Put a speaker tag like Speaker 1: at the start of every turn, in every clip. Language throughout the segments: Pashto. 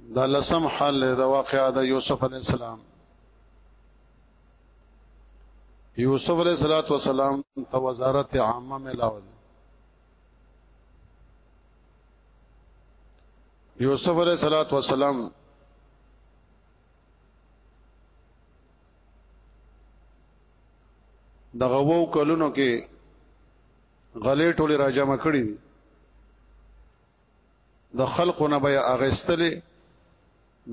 Speaker 1: دا لسم حال دا واقعا دا یوسف علیہ السلام یوسف علیہ الصلات والسلام ته وزارت عامه ملاو دي یوسف علیہ الصلات والسلام دغه وو کلونو کې غلې ټوله راجمع کړې دي د خلقو نه به اغستلې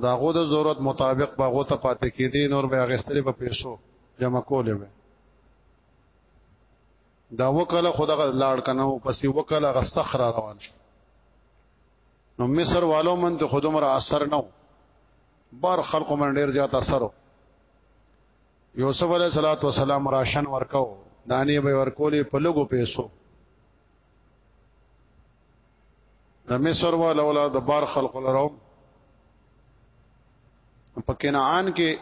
Speaker 1: دا غو د ضرورت مطابق به غو ته پاتې کېدې نور به اغستلې په پیسو جمع کولې به دا وکاله خدغه لاړ کنه او پسې وکاله غ صخره روان شو نو مصر والو من ته خودمره اثر نو بار خلقو من ډیر زیات اثر یوسف علیه صلوات و سلام راشن ورکاو دانی به ورکولې په لګو پیسو د مصر والا ولا د بار خلق لرو په کنعان کې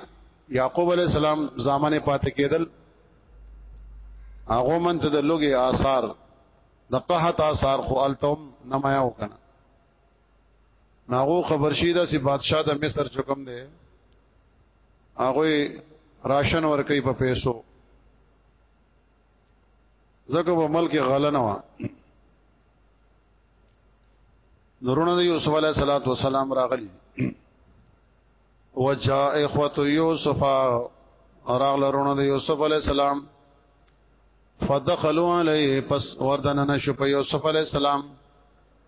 Speaker 1: یعقوب علی السلام زامنې پاتې کېدل هغه من ته د لوګي آثار د قحط آثار خو التم نمایاو کنه ناغو خبر شي دا سي بادشاہ د مصر چکم دی هغه راشن ور کوي په پیسو زکه په ملک غلنه وا نورونه د یوسف علی صلوات و سلام راغلی وجاء اخوت یوسف راغل رونه د یوسف علی السلام فدخلوا علیه پس وردن نشو په یوسف علی السلام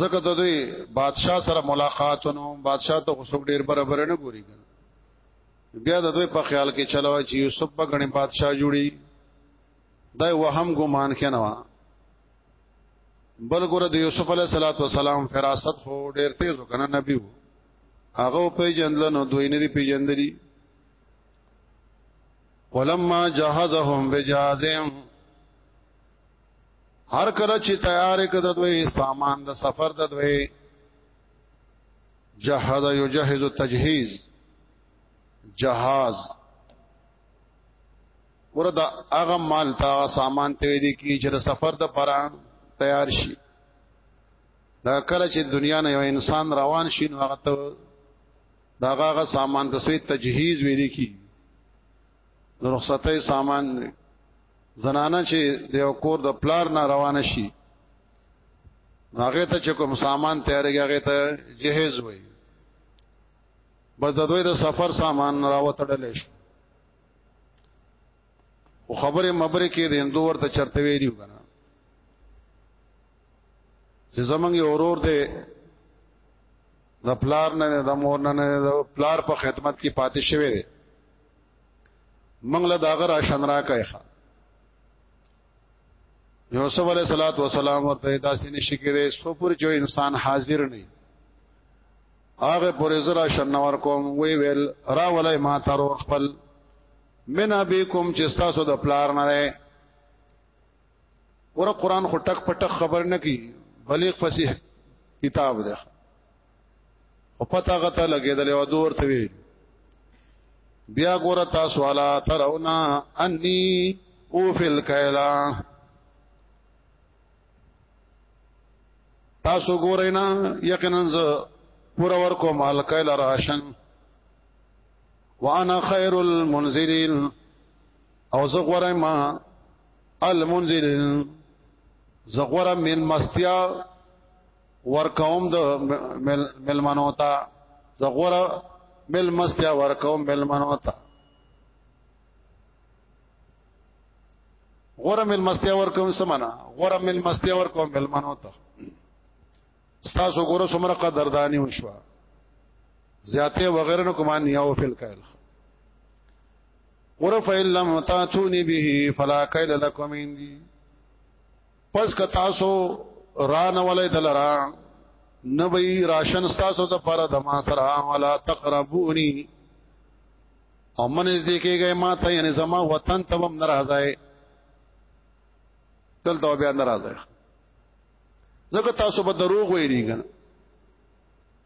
Speaker 1: زکه د دوی بادشاہ سره ملاقاتونو بادشاہ ته خصوص ډیر برابر نه ګوري بیا د دوی په خیال کې چلوي چې یوسف په غني بادشاہ جوړي دا وهم ګمان کنه وا بل ګره د یوسف علی صلوات و سلام فراست خو ډیر تیز وکنه نبی وو هغه په جندل نو دوی نه دی پیجندلی ولما جهزهم بجازم هر کله چې تیار کړه دوی سامان د سفر د دوی جهاد یجهز تجهیز جهاز وردا هغه مال تا سامان ته دی کی چې د سفر د پرا تیار شي دا کله چې دنیا نه یو انسان روان شي نو هغه ته دا هغه سامان د سوی تجهیز ویل کی نو رخصتې سامان زنانه چې د یو کور د پلار نه روانه شي هغه ته چې کوم سامان تیارېږي هغه ته جهیز وي بس د دوی د سفر سامان راوتړل شو او خبره مبره کې د هندو ورته چرته ویلو کنه چې زمنګ یو ورور دی د پلار نه د مور نه د پلار په خدمت کې پاتې شوی دی منګله دا غرا شن را کوي ښا یوسف علیہ الصلوۃ والسلام ورته داسې نشي کېده سو پر جو انسان حاضر نه هغه پر زرا شن ور کوم وی ویل را ولای ما تر خپل من ابيکم چې تاسو د پلار نه ګور قران خو ټک پټک خبر نه کی بلیغ فصیح کتاب ده او پتا غته لګیدل او دور ته وی بیا ګور تاسو والا ترونا انی او فل کایلا تاسو ګورئ نه یقینا ز پور ور کو مال کایل راشن وانا خیر المنذرین او زه غواړم ما المنزل زه غواړم من مستیا ورکوم د ملمنو ته زه غواړم مل مستیا ورکوم ملمنو ته غره مل مستیا ورکوم سمانا غره مل مستیا ورکوم ملمنو ته تاسو ګورو سمره قدردانی وشوه زیاته وغیرہ نو کومان نیاو فل کایل ور فإن لم تاتوني به فلا كيل لكم عندي پس که تاسو را نه ولې دلرا نبي راشن تاسو ته پر د ما سره ولا تقربوني او من از دې کېږي ما ته یعنی زما وطن ته هم ناراضه دلته بیا ناراضه ځکه تاسو به دروغ ویلي کنه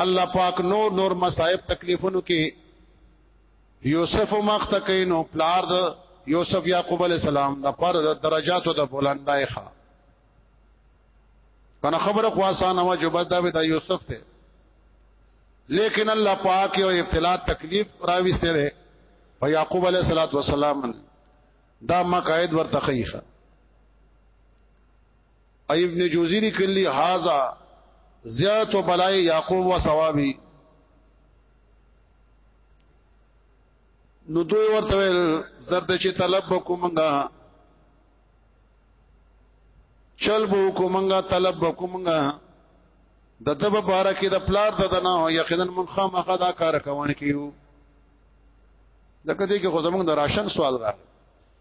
Speaker 1: الله پاک نور نور مصائب تکلیفونو کې یوسف مخت کینو پلار د یوسف یعقوب علی السلام د پر درجاتو د بلندای ښا کنه خبره خو آسان و جو بس دا به د یوسف ته لیکن الله پاک یو ابتلا تکلیف راويسته ده په یعقوب علی السلام دا مقاید ورته خیخه ابن جوزی لیکلی هاذا زیات بلای یعقوب و ثوابی نو دوی ورته ویل زرد چې طلب وکومنګا چل بو کومنګا طلب وکومنګا د دبه بار کې د پلار د دنا او یقینا من خامخا دا کار کوون کیو ځکه دې کې خو زمونږ د راشن سوال راغی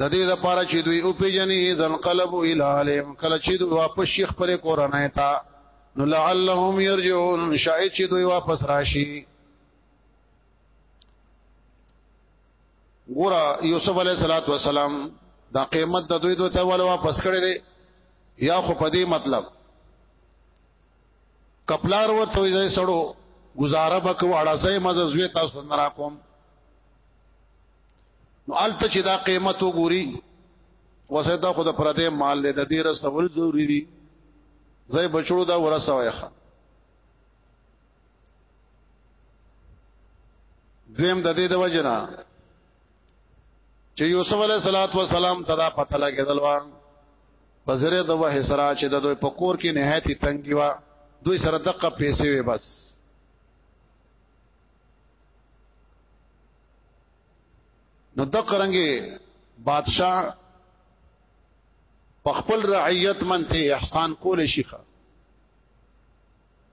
Speaker 1: د دې لپاره چې دوی او پیجنې ځن قلب الالم کله چې دوی واپس شیخ پر کورنۍ تا نو لعلهم يرجعون شاید چې دوی واپس راشي ګور یوسف علی صلوات و سلام دا قیمت د دوی دوی ته ول واپس کړي دي یا خو په دې مطلب کپلار ورته وي سړو گزاره بکو اړه سه مزه زوی تاسو نه راکوم نو الته چې دا قیمت وګوري وسه دا خود پر دې مال له د دې رسول ضروری دي زې بچړو دا ورسوي ښه دویم د دې د وجنا چې یوسف علی صلوات و سلام تدا پته لګیدل و بزره د وه سره چې د دوی په کور کې نهایت تنګي و دوی سره دقه پیسې وي بس نو د قرنګي بادشاہ په خپل رعیت منته احسان کول شي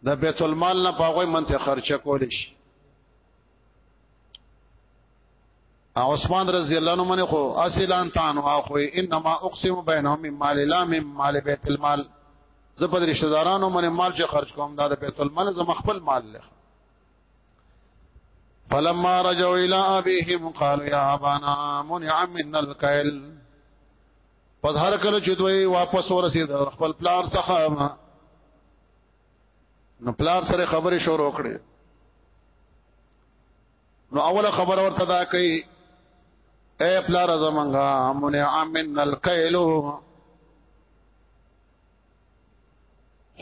Speaker 1: د بیت المال نه پاغوي منته خرچه کول شي عثمان رضی الله عنه منه خو اصلان تان واخو انما اقسم بینهم مال لا من مال بیت المال زپد رشتہ دارانو منه مال چې خرج کوم دا د بیت المال زم خپل مال له فلما رجعوا الى ابيهم قالوا يا ابانا منع منا الكيل پس هر کله چې دوی واپس ورسېدل خپل پلار څخه نو پلار سره خبرې شروع کړې نو اوله خبر ورته دا کوي اے پلار زمنګا منع من الکیلو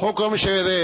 Speaker 1: حکم شه دې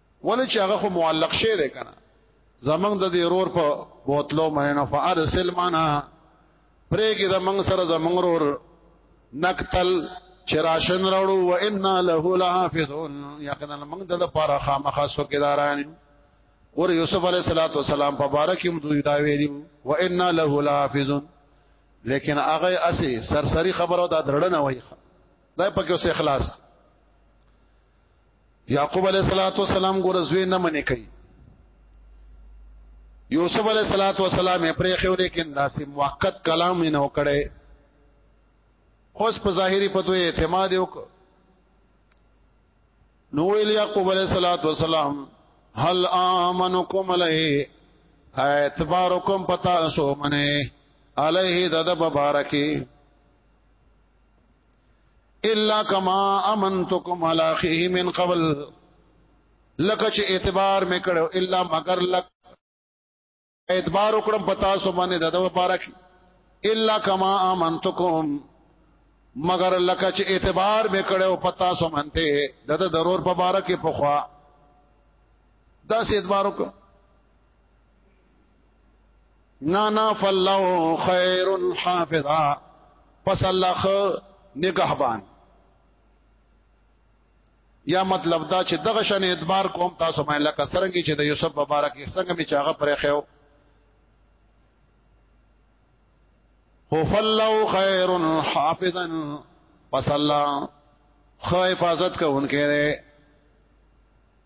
Speaker 1: ولې چې هغه خو معلق شوی دی کنه زمنګ د دې رور په بوتلو مننه فارسل معنا پرې کې د منګ سره زمنګ رور نقتل چراشن راړو و ان له لحافظون یقینا موږ د لپاره خامخا سوکیداران ور یوسف علیه الصلاۃ والسلام په بارک هم دوی دا ویلی و ان له لحافظون لیکن هغه اسی سرسری خبرو دا درړنه وای دا پکې اوس اخلاص یعقوب علیہ الصلوۃ والسلام ګور زوی نه منې کوي یوسف علیہ الصلوۃ والسلام یې پرې خو لیکن داسې موقت کلام یې نو کړي اوس په ظاهری پتو اعتماد وکړ نو ویل یعقوب علیہ الصلوۃ والسلام هل امنکم علیه اعتبارکم پتا سو منه علیه د مبارکی الا کما امنتکم علی اخیه من قبل لکه چې اعتبار مې کړو الا مگر لک اعتبار وکړم پتا سو باندې د دغه پاره کې الا کما امنتکم مگر لکه چې اعتبار مې کړو پتا سو منته د د ضرور په باره کې پخوا دا سي اعتبار وکړم نه نه فالله خير حافظا پس الله خ نگهبان یا مطلب دا چې دغه شن اعتبار کوم تاسو باندې لکه سرنګي چې د یوسف مبارک څنګه می چاغه پرې خو هو فلو خیر حافظا پس الله خو حفاظت کوونکې ده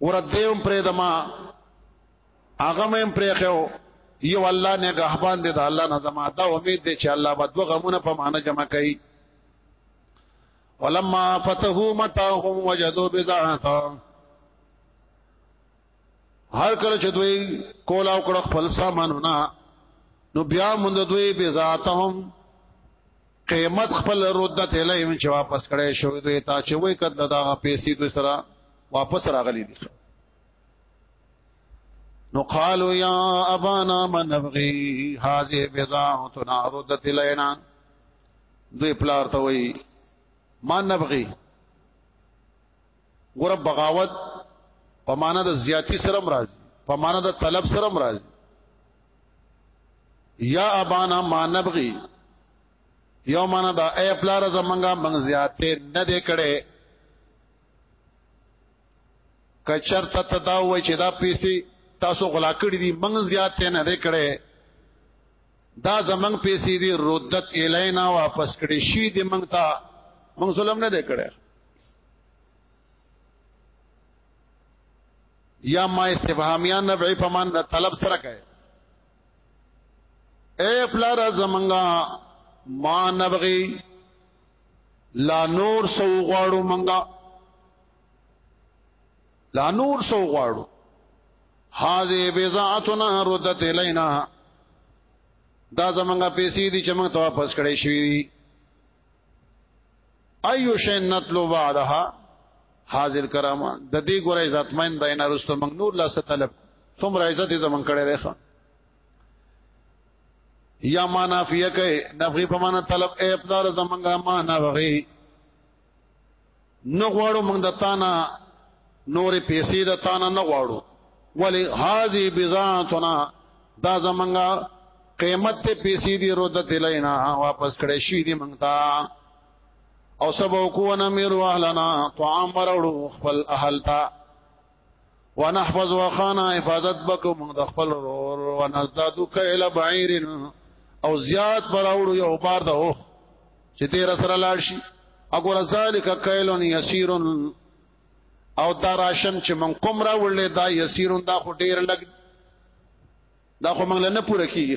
Speaker 1: ور دیوم پرې دما هغه مې پرې خو یو الله نه غهبان دې د الله نه زما دا امید دې چې الله به دوه غمونه په معنا جمع کړي ولما فتحو متاهم وجدوا بضاعتا هر کله چې دوی کولا وکړ خپل سامانونه نو بیا مونږ دوی بضاعتهم قیمت خپل ردت الیهم چې واپس کړي شو دوی تا چې وای کده دا پیسې دوی سره واپس راغلي دي نو قالوا یا ابانا من نبغي هذه بضاعتنا ردت الینا دوی پلار ته وای ما نبغي ګور بغاوت په معنا د زیاتی سره مرز په معنا د طلب سره مرز یا ابانا ما نبغي یو معنا دا اے پلار زمنګا منګ زیاته نه دې کړي کچر ته تدا وای چې دا پیسې تاسو غلا کړې دي منګ زیاته نه دې کړي دا زمنګ پیسې دي ردت الینا واپس کړي شي دې منګ تا منګ ظلم نه دې کړي یا ما استفهامیا نبعی په مان د طلب سره کوي اے پلار زمنګا ما نبغي لا نور سو غواړو منګا لا نور سو غواړو هاذه بزاعتنا ردت الینا دا زمنګا پیسې دي چې موږ ته واپس کړې شوې ايو شي نتلو بعدها حاضر کرامه د دې ګورې عزتمن د نه رستو موږ نور لا ستلب څومره عزت یې زمون کړي دی ښا یا معنا فیه کوي نفغي په معنا طلب اے اقدار زمونږه معنا وغي نه غواړو موږ د تانا نورې پیسې د تانا نه غواړو ولی هاذی بزاتنا دا زمنګا قیمت ته پیسې دی رودت لینا واپس کړې شي دی موږ ته او سبو کو نمیر واهلنا طعام وروړو خپل اهل ته ونحفظ وخانا حفاظت بکو موږ د خپل رور ونزداد کيل بعير او زیات براوړو یو بار د اوخ چې تیر سره لاړ شي اګور ذالک کيل يسير او دا راشن چې من کوم را وړلې دا يسير دا خو ډیر لګ دا خو موږ نه پوره کیږي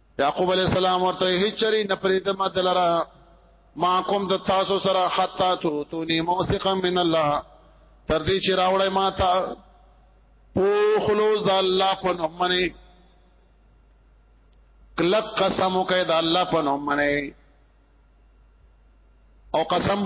Speaker 1: یعقوب علی السلام ورته هیڅ چری نه پریدم دلرا ما کوم د تاسو سره حتا تو تو نی موثقا من الله تر دې چې راوړې ما ته په خلوص د الله په نوم منی کلک قسم وکړه د الله په نوم منی او قسم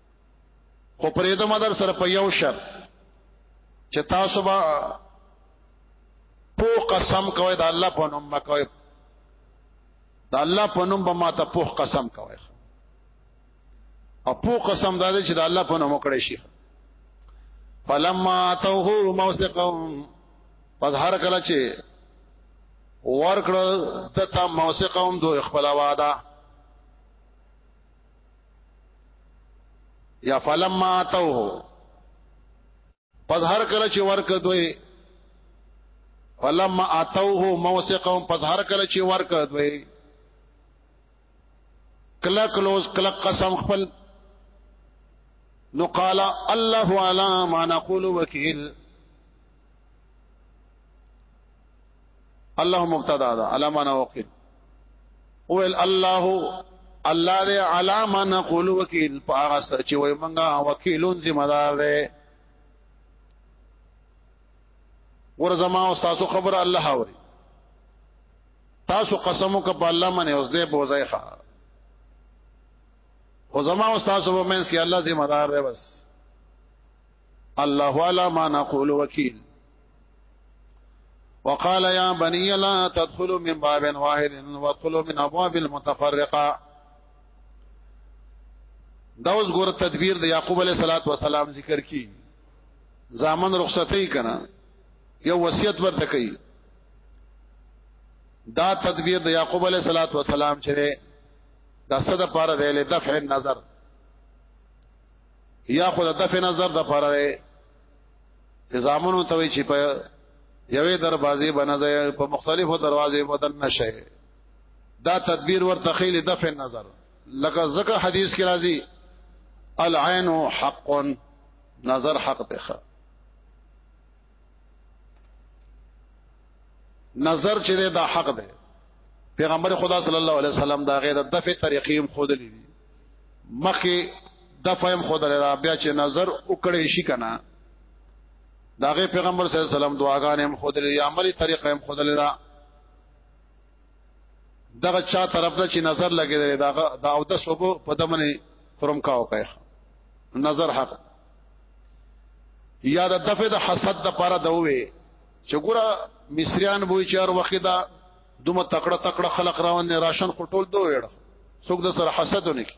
Speaker 1: خو پرې د مدر سره په یو شر چې تاسو به پو قسم کوي د الله په نوم کوي د الله په نوم به ما ته پو قسم کوي او پو قسم دا دی چې د الله په نوم کړی شي فلما توه موثقهم پس هر کله چې ورکړه دته موثقهم دو خپل واده یا فلما اتوه پس هر کله چې ورک دوی فلما اتوه موثقهم پس هر کله چې ورک دوی کلا کلوز کلا قسم خپل نو قال الله علا ما نقول وکیل الله مبتدا ده علامه نوقل او الله الله دې علامه نقول وکیل پاغه چې وای مونږه وکیلون ذمہ دار دی ورزما او تاسو خبره الله اوري تاسو قسمو ک په الله باندې اوس دې بوزای ښا او زما او تاسو په منځ کې الله ذمہ دار دی بس الله علی ما نقول وکیل وقال يا بني لا تدخلوا من باب واحد وادخلوا من ابواب متفرقه دا اوس ګور تدبیر د یعقوب علیه الصلاۃ والسلام ذکر کی زامن رخصتې کنا یو وصیت ورته کوي دا تدبیر د یعقوب علیه الصلاۃ والسلام چې دا صد پاره دی له دفع النظر یا خود دفع نظر د پاره دی چې زامنو ته وی چې په یوې دروازې بنځه په مختلفو دروازې بدن نشي دا تدبیر ورته خیل دفع نظر لکه زکه حدیث کې راځي العين حق نظر حق دی نظر چې دا حق دی پیغمبر خدا صلی الله علیه وسلم دا غیر د دفع طریقې هم خود لیدي مخه د فهم خود را بیا چې نظر وکړې شي کنه داغه پیغمبر صلی الله علیه وسلم دعاګانې هم خود لري عملی طریقې هم خود لري دغه چا طرف ته چې نظر لګیدل دا دا او د صوب په دمنه ترم کا وکای نظر حق یا د دفه د حسد د پاره دوي چې ګوره مصریان بوې چار وخت دا دومره تکړه تکړه خلق راون نه راشن خو ټول دوه وړ څوک د سره حسد نه کی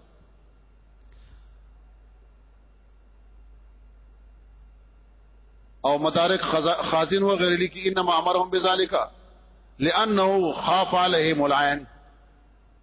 Speaker 1: او مدارک خازن و غیر لیکي انما امرهم بذالک لانه خاف عليهم العين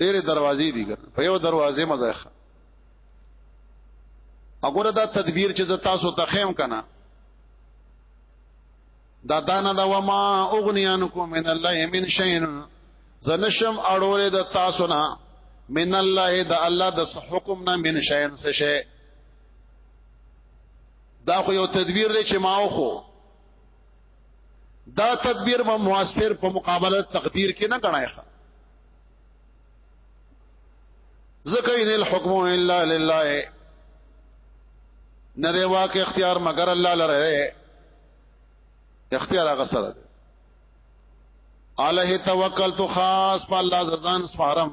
Speaker 1: ډېرې دروازې دي په یو دروازې مزه وګوره دا تدبیر چې زه تاسو ته خیم کنه دا دانه دا وما اغنیانکم من الله من شین زنشم اړولې د تاسو نه من الله د الله د حکم نه من شین څه شي دا خو یو تدبیر دی چې ما خو دا تدبیر به موثر په مقابله تقدیر کې نه غنای ښه ذکر ان الحكم الا لله نه دی واک اختیار مگر الله لره اختیار هغه سره دی علیه توکل تو خاص په الله ځان سپارم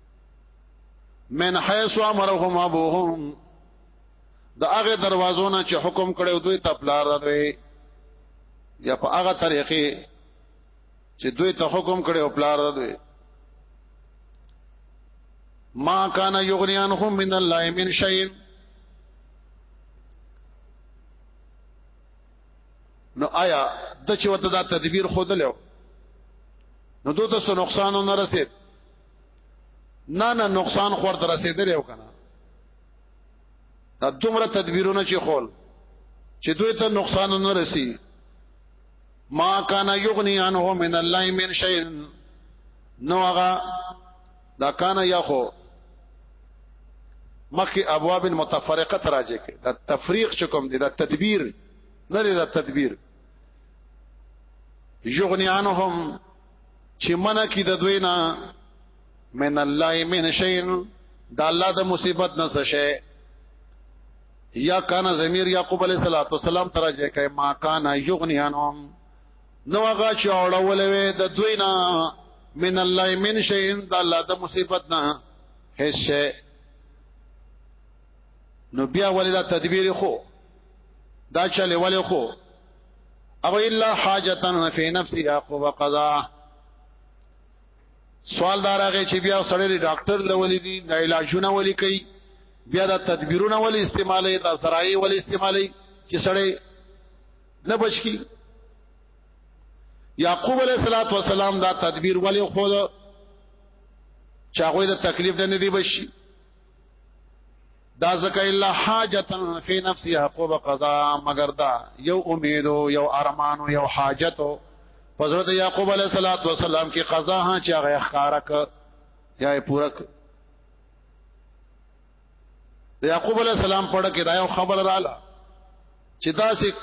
Speaker 1: من حيث امرهم ابوهم د هغه دروازو نه چې حکم کړو دوی ته پلار دوی یا په هغه طریقې چې دوی ته حکم کړو پلار دوی ما کان یغنیانهم من الله من شیء نو آیا د چې وته دا تدبیر خود له نو دوی ته نقصان نه رسید نه نه نقصان خور تر رسیدلی او کنه دا دومره تدبیرونه چې خول چې دوی ته نقصان نه رسی ما کان یغنی عنه من الله من شیء نو هغه دا کان یا خو مخی ابواب متفرقه تراجه کې دا تفریق چکم دي دا تدبیر نه دا تدبیر یغنی عنهم چې منه کی د دوی نه من الله من شین دا الله د مصیبت نه څه شي یا کان زمیر یعقوب علیہ الصلوۃ والسلام ترجه کای ما کان یغنیانهم نو هغه چې اورولوي د دوی نه من الله من شيء د الله د مصیبت نه هیڅ شي نو بیا ولې دا تدبیر خو دا چلے ولې خو او الا حاجتن فی نفس یعقوب قضا سوال دار هغه چې بیا سړی ډاکټر لولې دي د علاجونه ولي کوي بیا د تدبیرونه ولي استعمالي د سرای ولي استعمالي چې سړی نه بچ کی یعقوب علیہ الصلوۃ والسلام دا تدبیر ولی خود چاغوی د تکلیف نه دی بشي دا زکه الا حاجتا فی نفس یعقوب قضا مگر دا یو امید یو ارمان یو حاجت پزړه د یعقوب علیه الصلاۃ والسلام کې قضا ها چې هغه ښکارک یا پورک د یعقوب علیه السلام پړه کې دا یو خبر رااله چې دا سې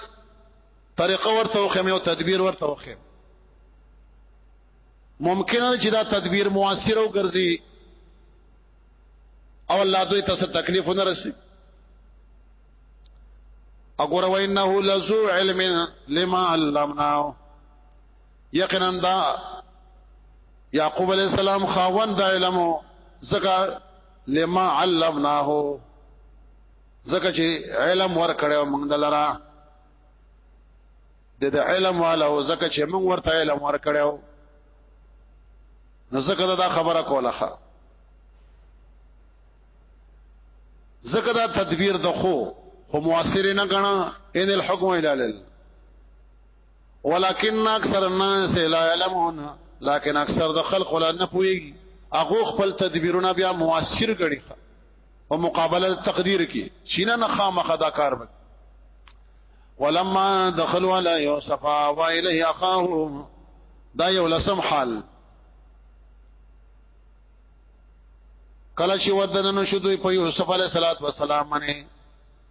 Speaker 1: طریقه ورته وخم یو تدبیر ورته وخم ممکن چې دا تدبیر موثر او ګرځي او الله دوی ته څه تکلیف نه رسي اګور وینه لزو علم لما علمنا یقینا دا یعقوب علیہ السلام خاوند د علم زکا لما علمناه زکه چې علم ور کړو موږ دلرا د علم والو زکه چې موږ ورته علم ور کړو نو زکه دا خبره کوله ښه زکه دا تدبیر د خو خو موثر نه غنا ان الحكم الا لله ولكن اکثر الناس لا يعلمون لكن اکثر د خلق ولا نه پوي هغه خپل تدبیرونه بیا موثر غړي په مقابله تقدیر کې چینه نه خامخ دا کار وکړي ولما دخلوا على يوسف واليه اخاه دا یو لسم حال کله چې ودننو شو دوی په یوسف علیه السلام باندې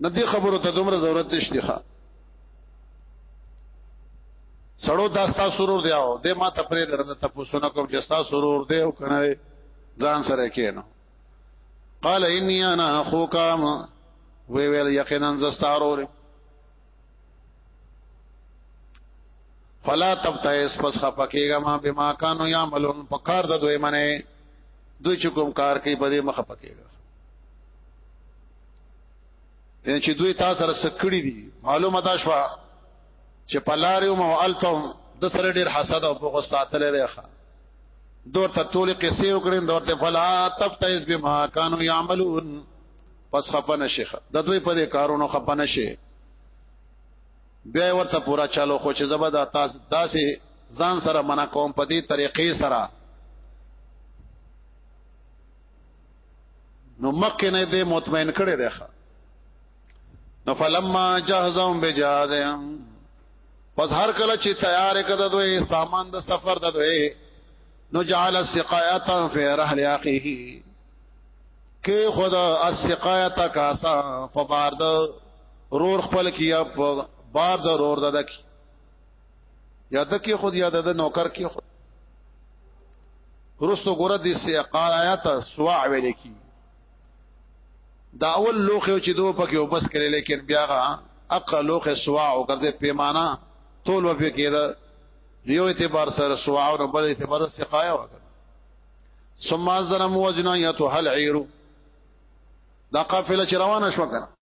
Speaker 1: نه دې خبرو ته دومره ضرورت نشته ښا سړو دا ستا سرور دی او دې ما ته پرې درته تاسو نه کوم چې ستا سرور دی او کنه ځان سره کېنو قال اني انا اخوك وی ویل یقینا زستارور فلا تبتئس پس خپکیګه ما بما كانوا يعملون پکار د دوی منه دوی چې کوم کار کوي په دې مخ پکېږي یعنی چې دوی تاسو سره سکړی دي معلومه دا شو چې پلاریو مو التم د سره ډیر حسد او بغض ساتلې دی ښا دور ته ټول قصې وکړین دور ته فلا تفتیز بما كانوا يعملون پس خپنه شيخه د دوی په دې کارونو خپنه شي بیا ورته پورا چالو خو چې زبدا تاسو داسې ځان سره منا کوم په دې طریقې سره نو مکه نه دې مطمئن کړي دی نو فلما جهزهم بجهازهم پس هر کله چې تیار کړه دوی سامان د سفر د دوی نو جعل السقایات فی رحل اخیه کې خدا السقایات کاسا په بار د رور خپل کیا په بار د رور ددکی یا د کې خود یا د نوکر کې خود رسو ګره دي سیقال آیات سواع ویل کی دا اول لوخه چې دوه پکې وبس کړي لیکن بیا غا اقل لوخه سواع او ګرځي پیمانه تول و پکې دا یو اعتبار سره سواع او بل اعتبار سقایا وکړه ثم ظلم وجنا یتحل عیر دا قافله چې روانه شو کنه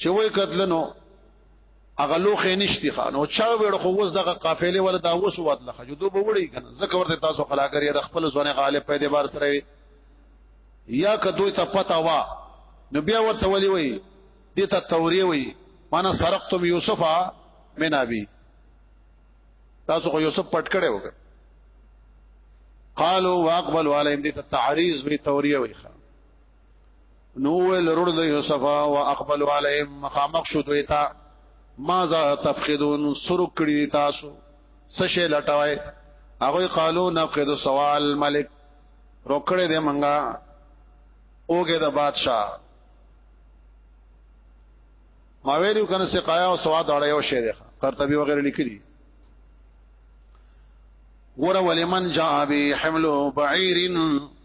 Speaker 1: چې وای کتلنو هغه لوخه نشتی خانو چا وړ خو وس دغه قافله ولا دا وس وات لخه جو دوه وړي کنه زکه ورته تاسو خلاګری د خپل ځونه غالب په دې بار سره یا که دوی ته پتا وا نو بیا ورته ولي وي دې ته توری وي معنا سرقتم یوسف من ابي تاسو خو یوسف پټ کړي وګ قالوا واقبلوا عليهم دې ته تعریض وی توری وي خان نو ویل رور د یوسف او اقبل علیهم مخامخ شو دوی ته ما ذا تفقدون سرو کړی تاسو سشه لټوي هغه قالو نفقد سوال ملک روکړه دې منګه اوګه د بادشاہ ما ویلو کنه سقایا او سواد اړه یو شی دی قرطبي وغیرہ لیکلي ګور ولمن جاء به حمل بعير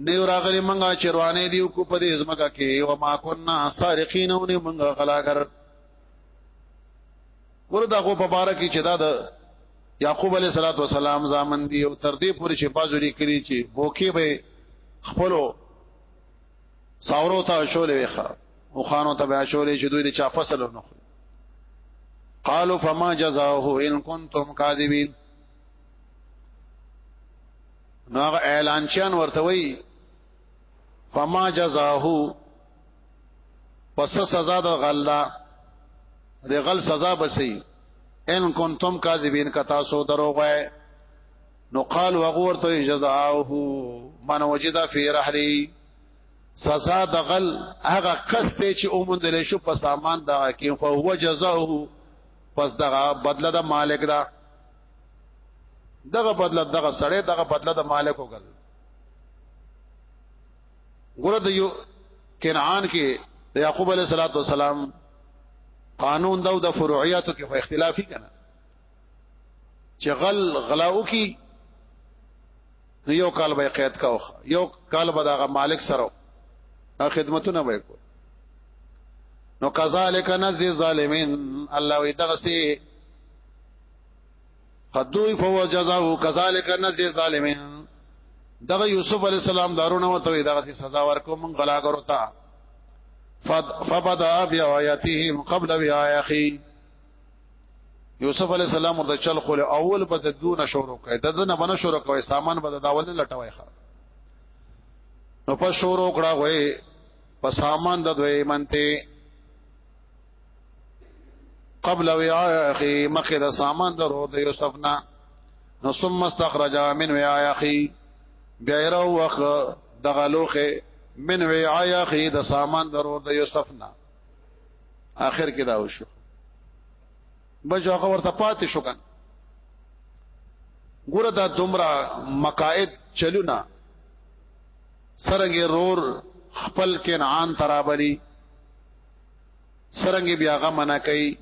Speaker 1: نه یو راغلی منګه چې روانې دی کو په دې ځمکه کې او ما كنا سارقین او نه منګه غلاګر وردا غو په بار کې چې دا د یعقوب علی صلوات و سلام زامن دی او تر دې پورې چې بازوري کړی چې بوکي به خپلو ساورو ته شولې وخه او خانو ته بیا شولې چې دوی د چا فصل نه خوري قالوا فما جزاؤه ان كنتم كاذبين نو هغه اعلانچیان ورته وی فما جزاه پس سزا د غلا د غل سزا بسی ان کنتم کاذبین کتا سو دروغ نو قال وغورته جزاؤه من وجد فی رحلی سزا د غل هغه کس ته چې اومندل شو په سامان دا کې فهو جزاؤه پس دغه بدله د مالک دا دغه بدله دغه سړی دغه بدله د مالک وګل ګوره د یو کنعان کې د یعقوب علیه الصلاۃ والسلام قانون دا د فروعیاتو کې خو اختلافي کنه چې غل غلاو کی یو کال به قید کاو یو کال به دغه مالک سره خدمتونه به کو نو کذالک نزی ظالمین الله وی دغسی قدوی فو جزاو کذالک نزی ظالمین دغه یوسف علی السلام دارونه وته دغه سزا ورکو من غلاګرو تا فبدا بیااتهم قبل بیااخی یوسف علی السلام ورته چل خو اول بد دون شروع کړه د دنه بنه شروع کوي سامان بد داول نه لټوي ښا نو په شروع کړه وای په سامان د دوی منته قبل وعاء اخي مخه د سامان درو د یوسف نه نو ثم استخرج من وعاء اخي بیا رو وخ دغه لوخه من وعاء اخي د سامان درو د یوسف نه اخر کې دا وشو بچو هغه ورته پاتې شو کنه ګوره دا دومره مقاعد چلونه سرنګ رور خپل کنعان ترابلی سرنګ بیا غمنه کوي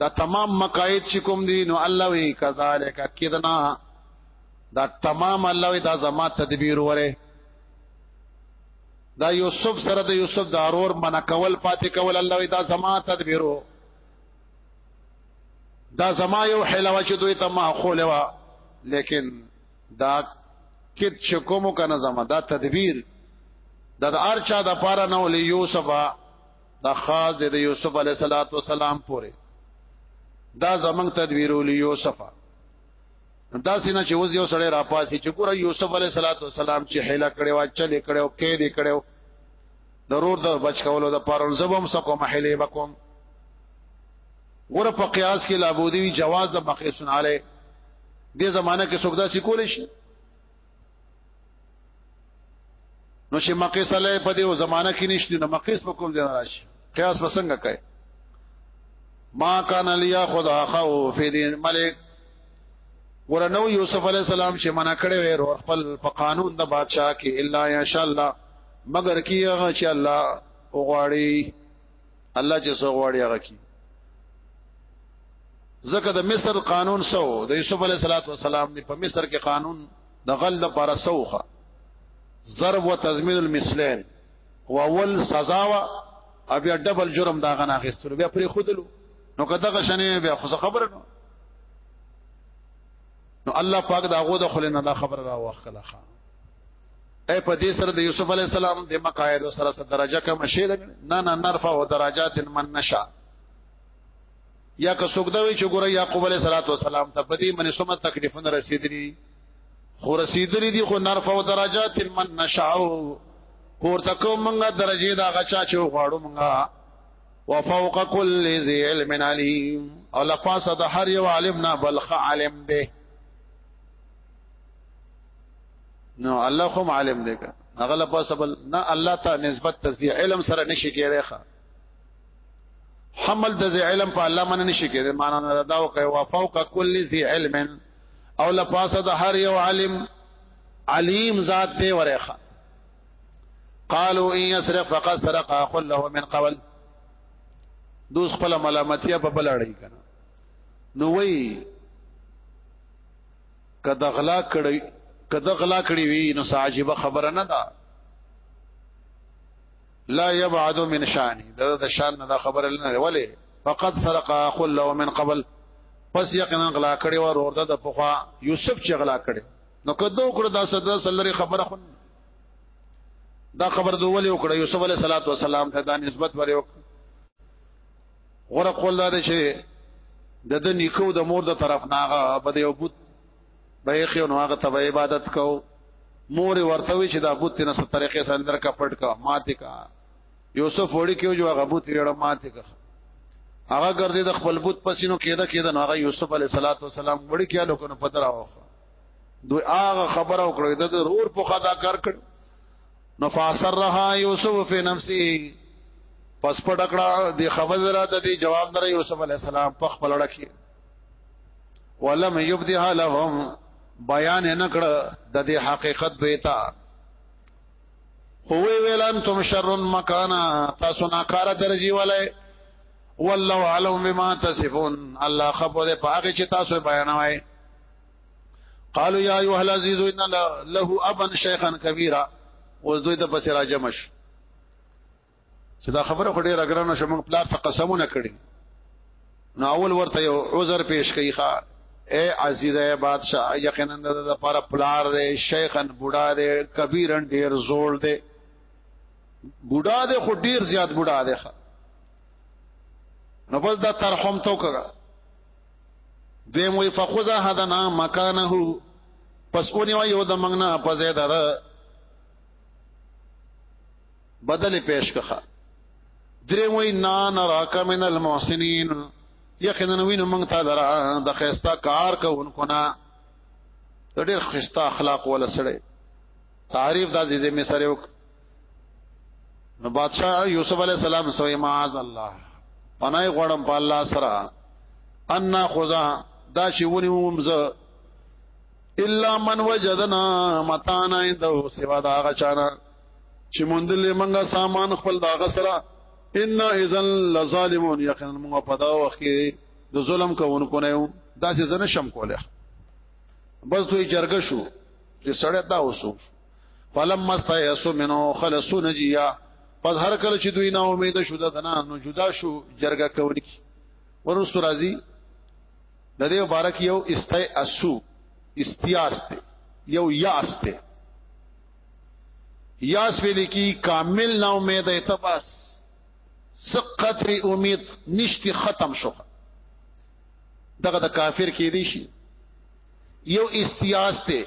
Speaker 1: دا تمام مقاید چې کوم دي نو الله وی کذالک کدنا دا تمام الله وی دا زما تدبیر وره دا یوسف سره د یوسف د ارور من کول پاتې کول الله وی دا زما تدبیرو دا زما یو حلوه چې دوی ته معقول و لیکن دا کید شکومو کنه زما دا تدبیر د ارچا د پاره نو له یوسف د خاص د یوسف علی صلوات و سلام پورې دا زمنګ تدبیر ول یوسف دا سینه چې وز یو سړی را پاسي چې ګوره یوسف علی صلوات و سلام چې حیله کړي وا چلې کړي او کې دې کړي ضرور د بچ کولو د پاره زبم سکو محله بکم ګوره په قیاس کې لابودی وی جواز د مقیس علی دې زمانہ کې څوک دا سی کول شي نو چې مقیس علی په دې زمانہ کې نشته نو مقیس په کوم ځای راشي قیاس وسنګ کوي ما کان لیا خدا خو فی دین ملک ورنو یوسف علی السلام چې منا کړي وي ور خپل په قانون د بادشاہ کې الا ان شاء الله مگر کیغه چې الله وغواړي الله چې څو غواړي هغه کی ځکه د مصر قانون سو د یوسف علی صلوات و سلام دی په مصر کې قانون د غل لپاره سوخه ضرب و تضمین المثلین و اول سزا وا او بیا ډبل جرم دا غنا غستلو بیا پرې خودلو نو که دغه شنه بیا خو خبره نو نو الله پاک دا غو د خلینو دا خبره را واخلخه اي په دې سره د يوسف عليه السلام د مقاعد سره سره درجه کم شي نه نه نرفع او درجات من نشا یا که څوک دا وی چې ګوره يعقوب عليه السلام ته په دې باندې سمه تکلیفونه رسیدلی خو رسیدلی دي خو نرفع او درجات من نشا پورته کوم موږ درجه دا غچا چې غواړو موږ وفوق كل ذي علم عليم او لفاظ د هر یو عالم نه بلخ عالم دی نو الله خو عالم دی که هغه لا پاسبل نه الله ته نسبت تزي علم سره نشي کېدای ښا حمل د ذی علم په الله من نشي کېدای معنا نه دا او کوي وفوق کل ذی علم او لپاسه د هر یو عالم علیم ذات دی ورخه قالوا ان يسرق فقد سرق اخ له من قبل دوس خپل ملامتیا په بلړی کنه نو وی که د غلا کړی که د غلا کړی وی نو ساجيبه خبره نه ده لا يبعد من شان دا د شان نه خبره نه ولی فقط سرق اخو له من قبل پس یقینا غلا کړی و ورور د پخوا یوسف چې غلا کړی نو کدو کړ دا صد سلری خبره خو دا خبر دوه له وکړه یوسف علیه السلام ته دا نسبت ورې وکړه غره قول دا دی چې د د نیکو د مور د طرف ناغه په یو بوت به خو نو هغه ته عبادت کو مور ورته وی چې دا بوت نه ست طریقې سره اندر کا پټ کا ماته کا یوسف وړي کې جو هغه بوت یې ماته کا هغه ګرځي د خپل بوت پسینو کېده کېده نو هغه یوسف علی صلوات و سلام وړي کې لوکو نه پتراوه دوی هغه خبره وکړه د رور په خدا کار کړ نو فاسرها یوسف فی نفسی پس پټکړه د خبر راته دی جواب در یوسف علی السلام په خپل ډکی ولم یبدها لهم بیان نه کړ د دې حقیقت بیتا هو ویل انتم شر مکانا تاسو ناکاره درجی ولای والله علم بما تصفون الله خبره پاګه چې تاسو بیانوي قالوا يا ايها العزيز ان له ابا شيخا كبيرا اوس دوی ته پس راجمش چې دا خبره خو ډیره ګرانه شوم پلار ته قسمونه کړی نو اول ورته یو عذر پیش کوي ښا اے عزیز اے بادشاہ یقینا د لپاره پلار دی شیخن بوډا دی کبیرن ډیر زوړ دی بوډا دی خو ډیر زیات بوډا دی نو بس دا ترحم تو کړه دیم وی فخذا حدنا مکانه پس اونې وی یو د منګنا په زید ده بدل پیش کخه درې وی نا نراک من المحسنین یقینا وینم موږ ته درا د خيستا کار کوونکو نه ډېر خيستا اخلاق ولا سره تعریف د عزیز مصر یو نو بادشاہ یوسف علی السلام سوې معاذ الله پناه غړم په الله سره ان خذا دا چې ونی ومزه الا من وجدنا متانا عنده سوا دا غچانا چې مونږ له منګه سامان خپل دا غسرہ ان اذا لظالمون یقینا موږ په دا وخت کې د ظلم کوونکو نه یو دا څه زنه شم کوله بس دوی جرګه شو چې سړی دا وسو فلم مستیسو منو خلصو نجیا پس هر کله چې دوی نا امید شو دنا نو جدا شو جرګه کوي ورسره راځي د دې مبارک یو استای اسو استیاس ته یو یاس ته یاس ویل کی کامل نا امید اتباس سقطر امید نشتی ختم شو دغه د کافر کې دی شي یو استیاس ته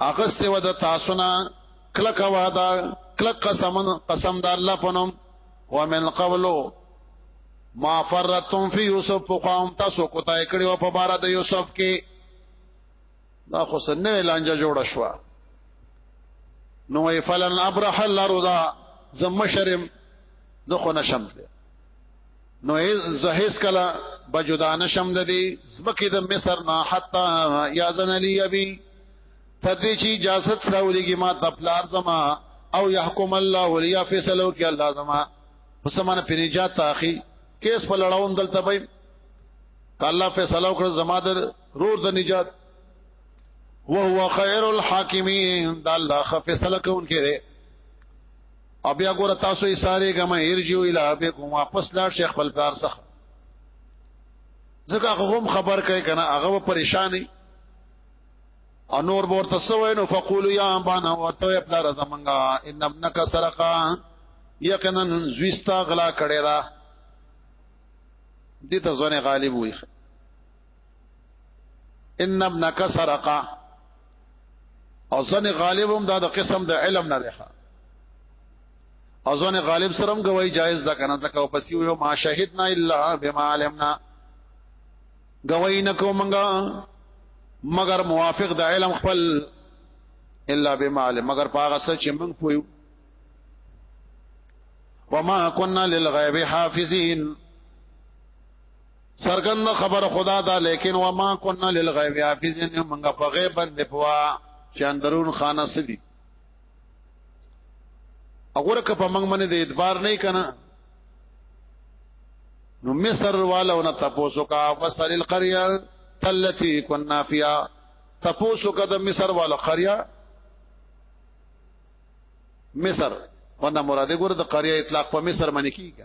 Speaker 1: اغسته و د تاسو نه کلک وعده کلک قسم قسم د الله پنوم ومن قبلو ما فرتم فی یوسف فقام تاسو کوتای کړي و په بار د یوسف کې دا خو سنوي لانجه جوړ شو نو وی فلن ابرح الارض زم شرم زه خو نشم دی نو زه هیڅ کله بجدا نشم د دې زمکه د مصر نه حتا یا زن لی ابي تدې چې اجازه راولېږي ما د پلار زما او يحكم الله وليا فیصلو کې الله زما پس مانه پنجات تاخي کیس په لړاوم دلته به الله فیصلو کړ زما در رور د نجات وهو خير الحاکمین دا الله خفیصله کوونکی دی او بیا ګور تاسو یې ساره ګم ارجو الی ابکم واپس لاړ شیخ خپل پلار څخه ځکه هغه هم خبر کوي کنه هغه پریشانی او نور بور تسوي نو فقول یا بانا وتو پلار زمنګا ان ابنک سرقا یقینا زویستا غلا کړي دا دي ته ځونه غالب وي ان ابنک سرقا او ځنه غالب هم دا د قسم د علم نه لخوا او ځنه غالب سره هم گواہی جایز ده کنه ځکه او پسې یو ما شهیدنا الا بما علمنا گواہی نکو منګه مگر موافق د علم خپل الا بما علم مگر پاغه څه چې موږ پویو وما كنا للغيب حافظين سرګند خبر خدا دا لیکن وما كنا للغيب حافظين موږ په غیب باندې پوا چې اندرون خانه سدي وګوره که په موږ باندې د اعتبار نه کنا نو مصر والو نه تاسو کا وصل القريه تلتی كنا فيها تاسو کا د مصر والو قريه مصر ونه مراده ګور د قريه اطلاق په مصر باندې کیږي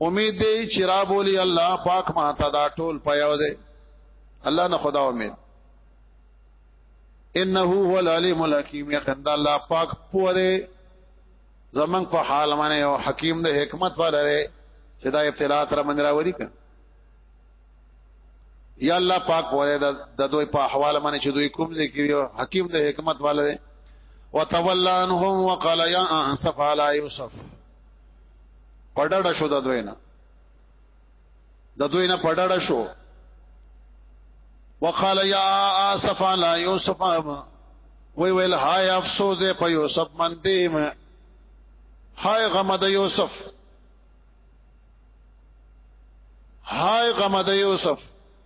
Speaker 1: امید دی چې را بولی الله پاک ما ته دا ټول پیاو دی الله نه خدا امید انه هو العلیم الحکیم یقین دا الله پاک پوه دی زمنګ په حال باندې او حکیم د حکمت والا دی چې دا ابتلا تر من راوړي کړه یا الله پاک وای د دوی په احوال باندې چې دوی کوم دي کې حکیم د حکمت والده وتولانهم وقال يا انصف على يوسف پډړه شو د دوی نه د دوی نه پډړه شو وقال یا اسف علی یوسف وی ویل هاي افسوس دې په یوسف باندې ما هاي غم د یوسف هاي غم د یوسف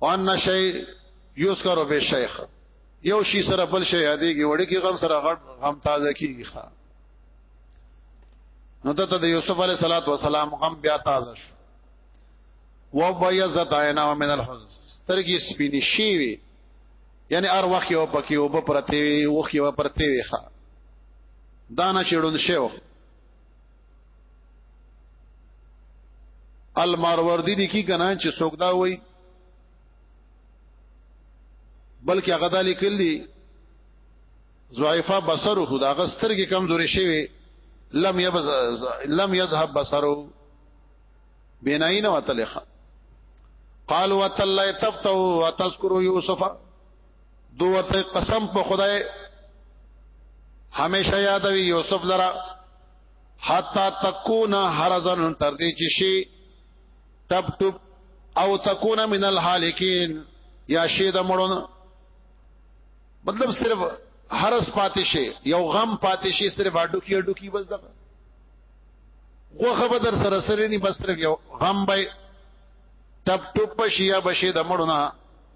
Speaker 1: وان شي یذکر به شیخ یو شی سره بل شی یادېږي وړي کې غم سره غټ غم تازه کیږي ښا نو ته د یوسف علی صلوات و سلام غم بیا تازه شو و بیزت عینا من الحزن سترګې سپینې شي وي یعنی ار وخت یو پکې او په پرتی وي وخت یو پرتی وي ښا دانا چړون شو الماروردی لیکي کنه چې څوک دا وایي بلکې هغه دا لیکل دي ضعیفه بصره خدا غستر کې کمزوري شوی لم يبز لم يذهب بصره بنای نه وتلخه قال وتل تفتو وتذكر يوسف دو ورته قسم په خدای همیشه یادوي یوسف لرا حتا تکون حرزن تر دې چې شي تب تب او تکون من الحالکین یا شي د مړون مطلب صرف حرس پاتې شي یو غم پاتې شي صرف اډو کې اډو کې بس دغه غوخه به در سره سره ني بس صرف یو غم به تب ټوپ شي یا بشي د مړونه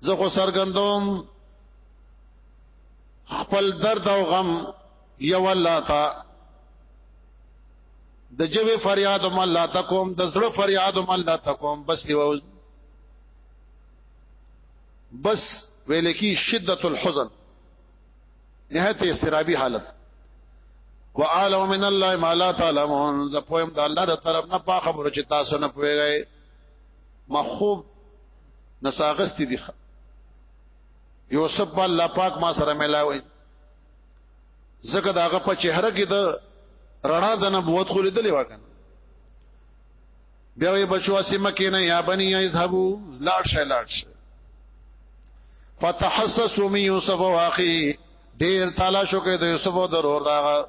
Speaker 1: زه خو سرګندوم خپل درد او غم یو الله تا د جوی فریاد هم الله تا کوم د زړه فریاد هم الله تا کوم بس دی ووز بس ویل کی شدت الحزن نهایت استرابی حالت وعلم من الله ما لا تعلمون زه پویم د الله تر طرف نه په خبرو چې تاسو نه پوهیږئ مخوب نساغستی دی یوسف الله پاک ما سره ملاوي زکه داغه په چهره کې د رڼا د نبوت خو لیدلې وکړه بیا وی بچو اسمه کې نه یا بنی یذهبو لاړ شي لاړ شي فتحسسوا من يوسف واخي ډیر تلاش وکړ د یوسف او ضرور دا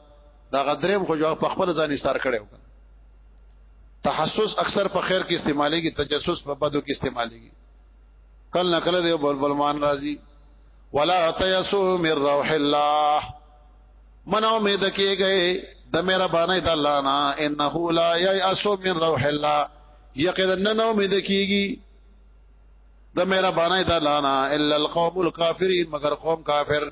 Speaker 1: دا غدریم خو جو په خپل ځان ایستار کړو تحسس اکثر په خیر کې استعمالېږي تجسس په بدو کې استعمالېږي کله نه کله دی بلبل مان راضي ولا تيسو من روح الله من امید کېږي د میرا باندې د الله نه انه لا ييأس من روح الله یقینا نه امید کېږي د میرا باندې د الله نه الا القوم الكافرين مگر قوم کافر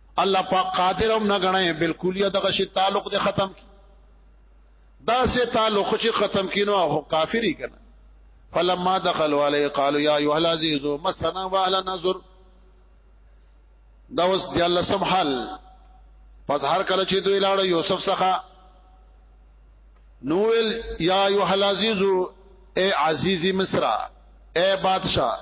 Speaker 1: الله پاک قادر هم نه غنه بالکلیه دغه شی تعلق د ختم کی دا سه تعلق چې ختم کینو او کافری کنه فلما دخلوا علی قالوا یا ایها العزیز مسنا واهل نظر دا اوس دی الله سم حال پس هر کله چې دوی لاړ یوسف څخه نوول یا ایها العزیز اے عزیزی مصر اے بادشاہ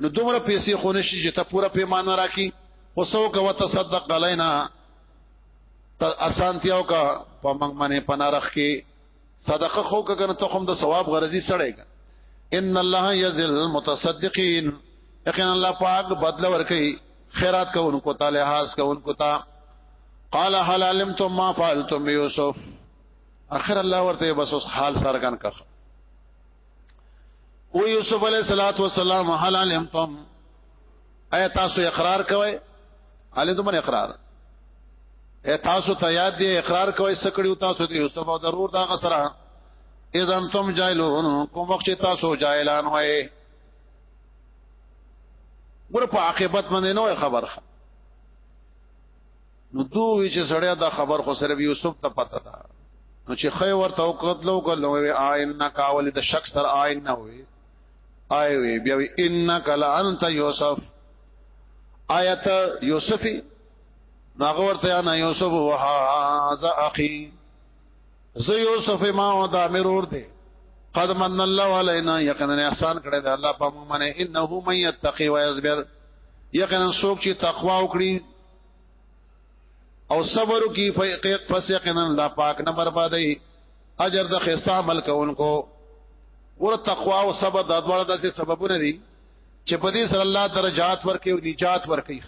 Speaker 1: نو دومره پیسې خو نشي چې ته پوره پیمانه راکې وسو کو تصدق علینا ته اسانتیاو کا په منګ منه پنارخ کې صدقه خو کنه ته هم د ثواب غرضی سړی ان الله یذل المتصدقین یقینا الله پاک بدل ورکي خیرات کوونکو ته لحاظ کوونکو ته قال هل علمتم ما فعلتم یوسف اخر الله ورته بس حال سرګن کخ او یوسف علیہ الصلات والسلام هل علمتم ایا تاسو اقرار کوئ علي دومره اقرار اے تاسو ته یاد دی اقرار کوي سکړیو تاسو دی یوسف او ضرور دا غسرہ اذا انتم جاهلون کوم وخت تاسو جاهلان وای ګور په عاقبت باندې نو خبره نو دوی چې سړیا دا خبر خو صرف یوسف ته پته ده نو چې خې ورته او قتلو کله وی آئنا کاول د شک سر آئنا وی آی وی بیا وی انک لانت یوسف آیت یوسفی ناغه ورته انا یوسف وهذا اخي زه یوسف ما او دا مرور دی قد من الله علينا یقینا احسان کړی دی الله په موږ باندې انه من یتقی و یصبر یقینا څوک چې تقوا وکړي او صبر کی فیقیق پس یقینا الله پاک نه بربادای اجر د خستا عمل کوونکو ور تقوا او صبر د دوړ داسې سببونه دي چې په دې سره الله درجات ورکي او نجات ورکي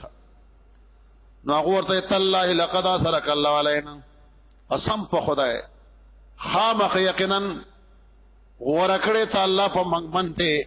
Speaker 1: نو هغه ورته تعالی لقد سرک الله علینا قسم په خدای خامخ یقینا ورکړې تعالی په منګمن ته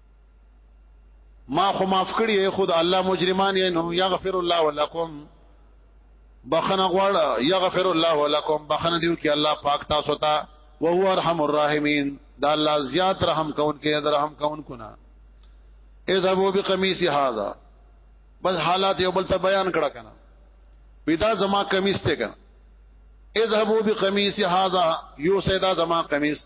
Speaker 1: ما خو معاف کړی خود الله مجرمان یې نو یغفر الله ولکم بخنه غواړه یغفر الله ولکم بخنه دیو کې الله پاک تاسو ته او هو ارحم الراحمین دا الله زیات رحم کون کې دا رحم کون کو نه اذهبوا بقميص هذا بس حالات یو بل ته بیان کړه کنه پیدا زما قمیص ته کنه اذهبوا بقميص هذا یو سیدا زما قمیص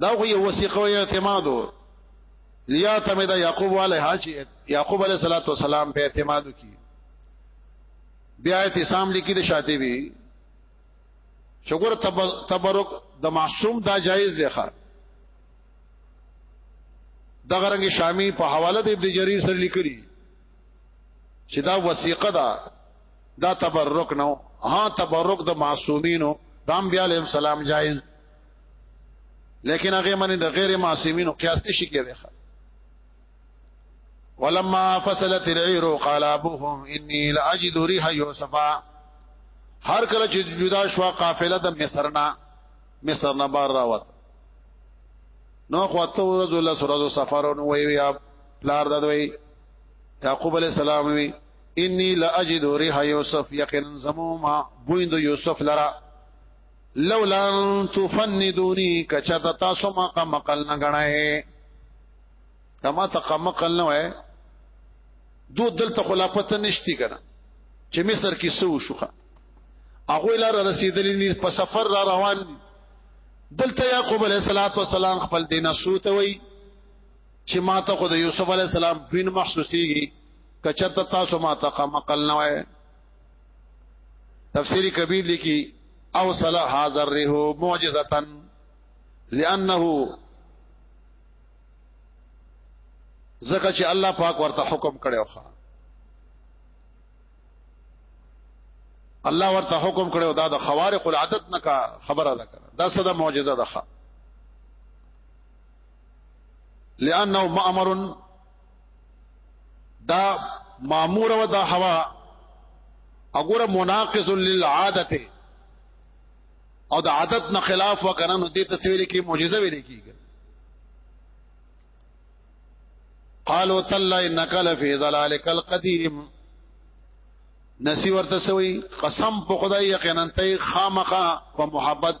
Speaker 1: دا خو یو وثیقه او اعتماد لیا تمدا یعقوب علیه حج یعقوب علیه الصلاۃ والسلام په اعتماد کی بیا اعتصام لیکي د شاطبی شکر تبرک د معصوم دا جایز دی ښا دغه رنګ شامی په حواله د ابن جریر سره لیکلی چې دا وثیقه ده دا تبرک نو ها تبرک د معصومینو د انبیاء علیهم السلام جایز لیکن هغه منی د غیر معصومینو قیاس نشي کېدای ولما فصلت العير قال ابوهم اني لاجد ريح يوسف هر کله چې جدا شو قافله د مصر نه مصر نه بار راوت نو خواته ورځ الله سره سفر نو وی بیا پلار ددوي یعقوب علیہ السلام وی انی لاجد ريح یوسف یقینا زموما بویند یوسف لرا لولا تفندونی کچتا تاسو ما قمقل نه غنای کما تقمقل نه وای دو دلته خلافت نشتی کنه چې مصر کې سو شوخه هغه لار رسیدلې دي په سفر را روان دلته یعقوب علیه السلام خپل دینه سوت وای چې ما ته خو د یوسف علی السلام بین محسوسیږي کچرته تاسو ما ته مقل نه وای تفسیری کبیر لیکي او صلا هاذر ره معجزتا لانه زکه چې الله پاک ورته حکم کړو ښا الله ورته حکم کړو دا د خوارق العادت نه کا خبره ده دا صدا معجزه ده ښا لانه مامر دا مامور و دا هوا اګوره مناقض للعادت او د عادت نه خلاف وکنه نو دې تصویر کې معجزه ویل کیږي قالوا تلا انك لفي ذلالك القديم نسی ورته سوی قسم په خدای یقینا ته خامخه په محبت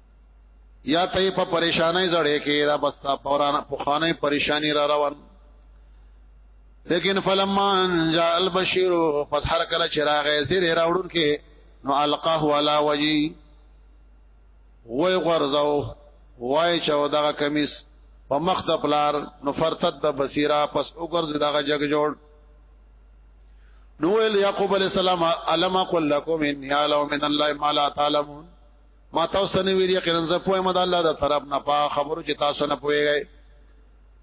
Speaker 1: یا ته په پریشانای زړه کې دا بس تا پورانه پخانه پریشانی را روان لیکن فلما جاء البشير پس هر کله چراغ زیر راوړون کې نو القاه ولا وجي وای غرزو وای چاو دغه کمیس په مخ د پلار نو فرتد د بصیره پس وګرځي دغه جګ جوړ نو ویل یعقوب علی السلام علم قل لكم ان یعلم من الله ما لا تعلمون ما تاسو نه ویری یقینا زه پوهه مد الله د طرف نه پا خبرو چې تاسو نه پوهیږئ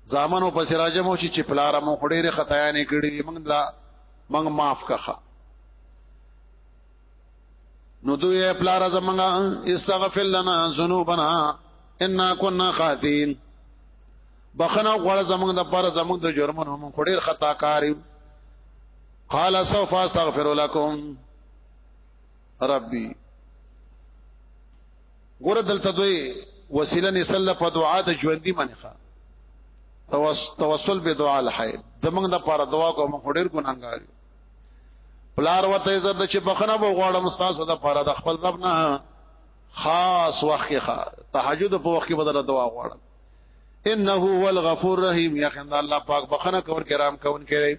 Speaker 1: زامنو پس راجم او چې پلار مو خډيره خطایا نه کړی موږ لا موږ معاف کخه نو دوی پلار زمنګا استغفر لنا ذنوبنا انا كنا خاطئين بخنه غوړ زمنګ د پر زمنګ د جرمونو مون خډير خطا کاری قال سوف استغفر لكم ربي ګور دلته دوی وسیله نسل په دعا د ژوندۍ منخه توسل به دعا الحی زمنګ د پاره دعا کوم خډیر ګناګار پلار ورته عزت چې بخنه به غواړم تاسو د پاره د خپل رب نه خاص وخت کې تهجد په وخت کې بدله دعا غواړم انه هو الغفور الرحیم یقینا الله پاک بخنه کور کرام کون کوي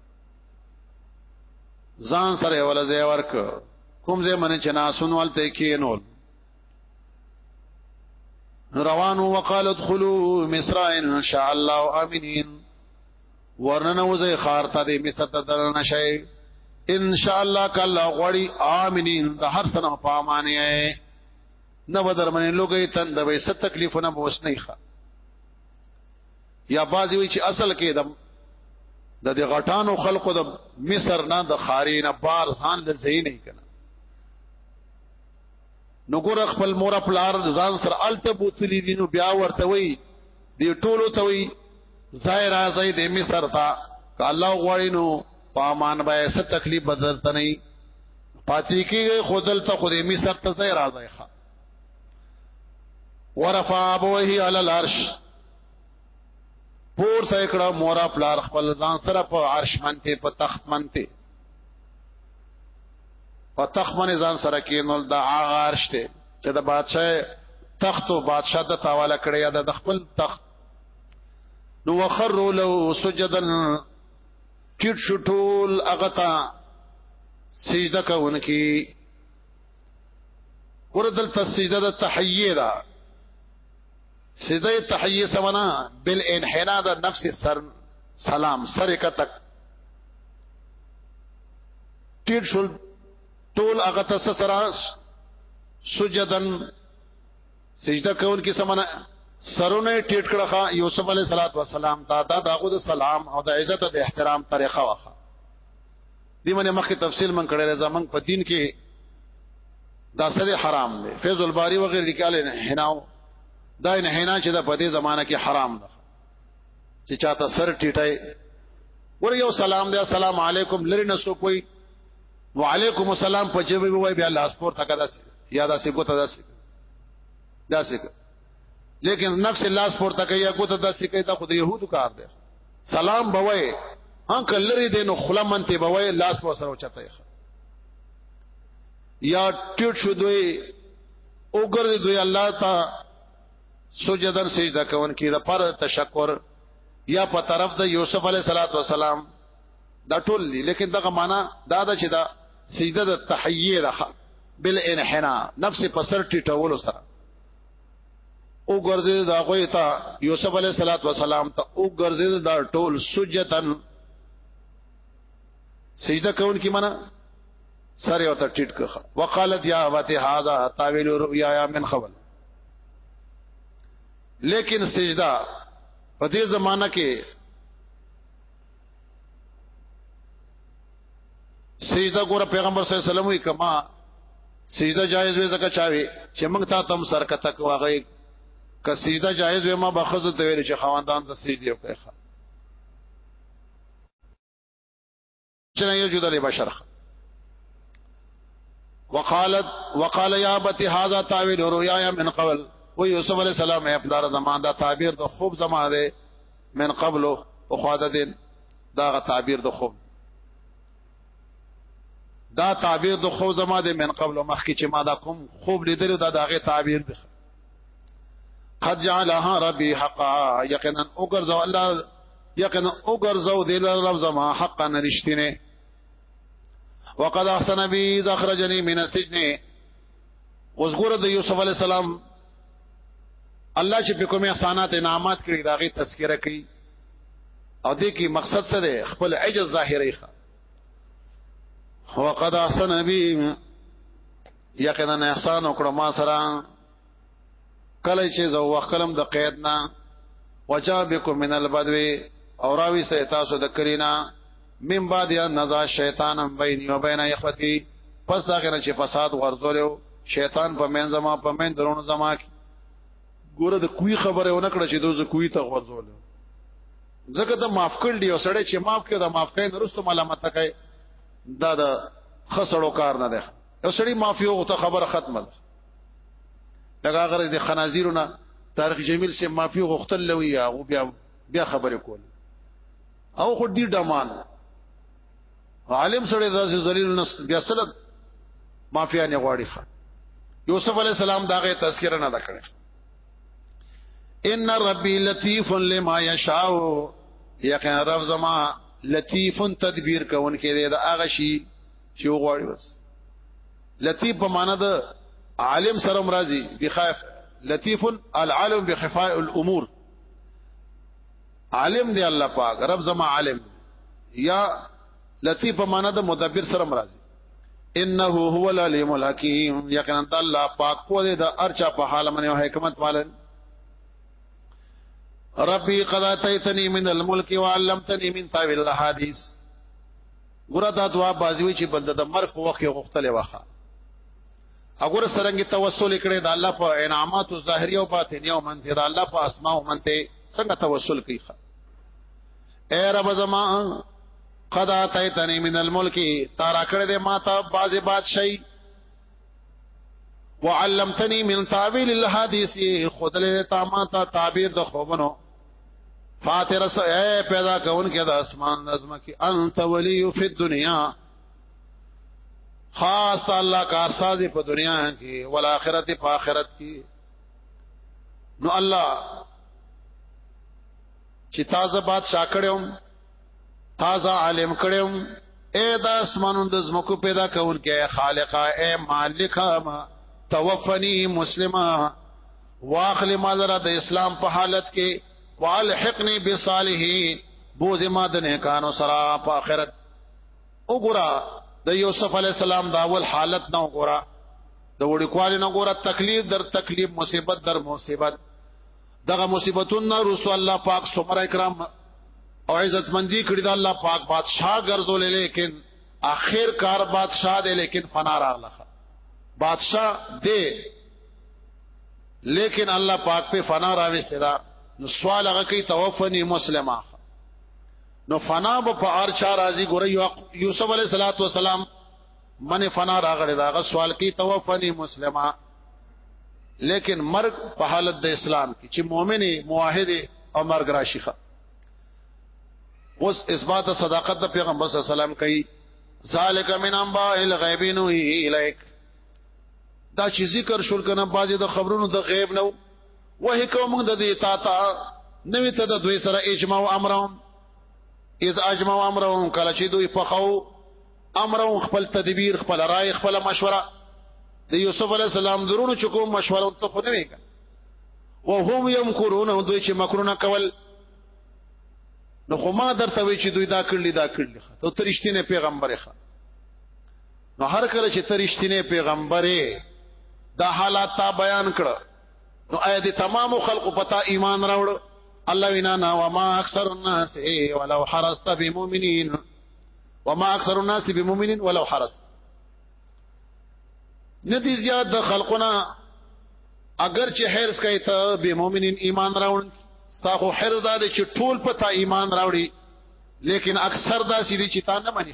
Speaker 1: ځان سره ولا ځای ورک کوم ځای منه چې ناسون والته کینول روانو وقالت خلو مصر ان شاء الله امنين ورننه وځي خار ته د مصر ته دل نشي ان شاء الله کله غړي امنين د هر سنه په امانه نه بدر منې لوګي تند به ست تکلیفونه بوس نه ښه یا بازی وی چې اصل کې د د دې غټانو خلقو د مصر نه د خارې نه بار ځان له زین نه کنا نو ګور خپل مور پلار ځان سره الته بوتلی دي نو بیا ورته وی دی ټولو ته وی ځای راځي د مصر ته ک الله غوړي نو پامان به څه تکلیف بدل ته نه پاتې کیږي خودل ته خو د مصر ته ځای راځي ورفع ابوه علی العرش پور ته کړه مور پلار خپل ځان سره په عرش منته په تخت منته په تخت باندې ځان سره کینول دا هغه عرش ته چې د بادشاہ تخت او بادشاہ د تاواله کړی یا د خپل تخت نو وخروا له سجدا چټ شټول اغتا سجده کوونکی ورته سجده د تحیه ده سیده تحیه سمنا بل انحنا د نفس سر سلام سر کتک ټیټ شول ټول هغه تاسو سره سجدن سجده کول کی سمنا سرونه ټیټ کړه یوسف علی صلوات و سلام تا دا داغه د سلام او د عزت د احترام طریقه واخه دې باندې مخکې تفصیل من کړی دی زمنګ په دین کې دا سده حرام دی فیض الباری وغیرہ لیکاله نه حناو دا نه حنا چې دا په دې زمانہ کې حرام ده چې چاته سر ټیټای ور یو سلام دی السلام علیکم لری نه سو کوئی وعلیکم السلام په جواب وای بیا لاس پور تکا داس یا داسې ګوته داسې داسې لیکن نفس لاس پورته کوي کو ته داسې کوي دا خود يهودو کار دی سلام بوي انکل لري دین نو خلا منته بوي لاس په سره چته یا ټیټ شو دوی اوګر دوی الله تا سجدن سجده کون کی دا پر تشکر یا په طرف د یوسف علی صلوات و سلام دا ټول دي لیکن دغه معنا دا دا چې دا سجده د تحیه ده بل انحنا نفس پسر ټیټول سره او ګرځید دا غوی ته یوسف علی صلوات و سلام ته او ګرځید دا ټول سجدن سجده کون کی منا سره او ته ټیټ کخه وقالت یا وته هاذا تاویل رؤیا من خبل لیکن سجده په دې زمانہ کې سجده ګور پیغمبر صلی الله علیه وسلم وی کما سجده جایز وي زکه چاوي چې موږ تا تم سر کته کوغه که سجده جایز وي ما بخزه ته ویل چې خواندان ته سجده وکړي چې نه یو جدا لري بشر وقالت وقال يا بتي هذا تعبير رؤيا من قبل و یوسف علی السلام اے پدار زمان دا تعبیر د خوب زمان دے من قبل او خواده دین دا غ تعبیر د خوب دا تعبیر د خوب زما د من قبل مخکې چې ما دا کوم خوب لیدل دا دغه تعبیر دی قد جعلها ربي حقا یقینا اوګرځو الله یقینا اوګرځو د رب زما حقا نشتینه وقد احسن بي اذا اخرجني من السجن اوس ګوره د یوسف علی السلام الله چې په کومه احسانات انعامات کړی دا غي تذکرہ کوي او دې کې مقصد څه دی خپل عجز ظاهري ښه هو قد احسن بي یقینا احسان وکړو ما سره کله چې زو وکلم د قید نه وجا بكم من البدو او راوي سره تاسو د کلینا من بعد یا نزا شیطان بین و بین اخوتی پس دا کنه چې فساد ورزولیو شیطان په من زما په من درونو زما ګوره د کوی خبره و نکړه چې دوز کوی ته ورزول ځکه ته معاف کړ دی او سړی چې معاف کړ دا معاف کړي نرسته ملامت کوي دا د خسړو کار نه ده او سړی معافي او ته خبره ختمه لکه غره د خنازیرونه تاریخ جمیل سے مافی غختل لوي او بیا بیا خبرې کول او خو دې ډمان عالم سره د ذلیل نس بیا سلط مافیا نه غواړي یوسف علی السلام داغه تذکرہ نه دکړه ان ربی لطیف لما یشاء یقینا رب زما لطیف تدبیر کون کې دا هغه شی چې وغواړي بس لطیف په معنا د عالم سره مرضی بخاف لطیف العالم بخفاء الامور عالم دی الله پاک رب زما عالم یا لطیف په معنا د مدبر سره مرضی انه هو العلیم الحکیم یقینا الله پاک په دې د ارچا په حال منه حکمت والے ربي قد اتيتني من الملك وعلمتني من تاويل الحديث ګوره دا دعا بازوي چې بنده د مرګ په وخت یې غوښتلې واخه اګوره سرنګي توسل کړي د الله په انعامات او ظاهري او باطني او منته د الله په اسماء او منته څنګه توسل کوي اے رب زما قد اتیتنی من الملک تارا کړه دې ما ته باز بادشاہي وعلمتنی من تعویل الحدیث خدله تا ما ته تعبیر د خوبنو فاتر سو اے پیدا کون کې د اسمان نظم کې انت ولی فی الدنیا خاص الله کارساز په دنیا کې ول اخرت په اخرت کې نو الله چې تازه باد شاکړم تازه عالم کړم اے د اسمانونو د زمکو پیدا کون کې خالقا اے مالکا ما توفنی مسلمه واخل ما لرا د اسلام په حالت کې والحقني بالصالحين بوزه ما د نیکانو سره په آخرت وګرا د یوسف علی السلام دا اول حالت نه وګرا د وړکوالي نه وګرا تکلیف در تکلیف مصیبت در مصیبت دغه مصیبتون نه رسو الله پاک سمر اکرام او عزت مندي کړی دا الله پاک بادشاہ ګرځولې لیکن اخر کار بادشاہ دی لیکن فنا را لخه بادشاہ دی لیکن الله پاک په فنا راوسته دا نو سوال هغه کوي توفنی مسلمه نو فنا به په ار چا راضي ګوري یوسف علی صلوات و سلام من فنا راغړی دا غ سوال کوي توفنی مسلمه لیکن مرگ په حالت د اسلام کې چې مؤمنه موحده او مرګ راشيخه اوس اثبات صداقت د پیغمبر صلی الله علیه وسلم کوي ذالک من انباء الغیب نوحی الیک دا چې ذکر شول کنه باجه د خبرونو د غیب نو وه کوم د دې تا تا نوې ته د دوی سره اجماع او امرهم اذ اجماع او امرهم کله چې دوی پخو امرهم خپل تدبیر خپل رائے خپل مشوره د یوسف علی السلام درونو چې کوم مشوره ته خو نه وکړه وهم یمکرون دوی چې مکرونه کول نو خو ما درته وی چې دوی دا کړلی دا کړلی ته ترشتینه پیغمبره نو هر کله چې ترشتینه پیغمبره دا حالات تا بیان کړ نو اې د تمام خلقو پتا ایمان راوړ الله وینا نا وما اکثر الناس ولو حرست بمؤمنین وما اکثر الناس بمؤمنین ولو حرست ندی زیاد د خلقنا اگر چې حرس کوي ته به مؤمنین ایمان راوړ تاسو حرس دا چې ټول پتا ایمان راوړي لیکن اکثر دا سړي چې تا نه مني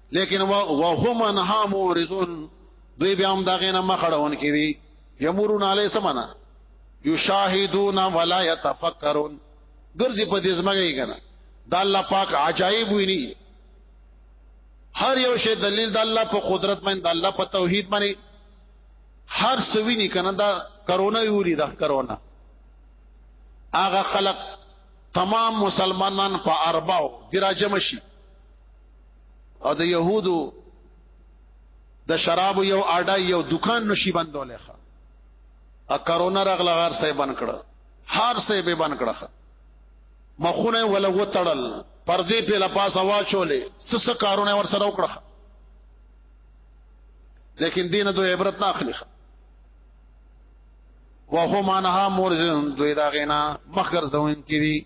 Speaker 1: لیکن وهم انها مورزون دوی بیا هم دا غینه مخړون کړي یمرون علی سمنا یشاهدون ولا یتفکرون ګرځي په دې زمګي کنه دا الله پاک عجایب ویني هر یو شی دلیل د الله په قدرت باندې د الله په توحید باندې هر سوي نه کنه دا کرونا یوري دا کرونا هغه خلق تمام مسلمانان په ارباو دراجم شي او د يهودو د شراب یو اډا یو دکان نشي بندولې ښه ا کرونا رغله غار سه بند کړه هر سه به بند کړه مخونه ولا وتړل پردې په لپاس هوا چولې سس کارونه ور سره وکړه لیکن دین دوی عبرت نه اخلي وهم انها مورزن دوی دا غینا مخګر زون کړي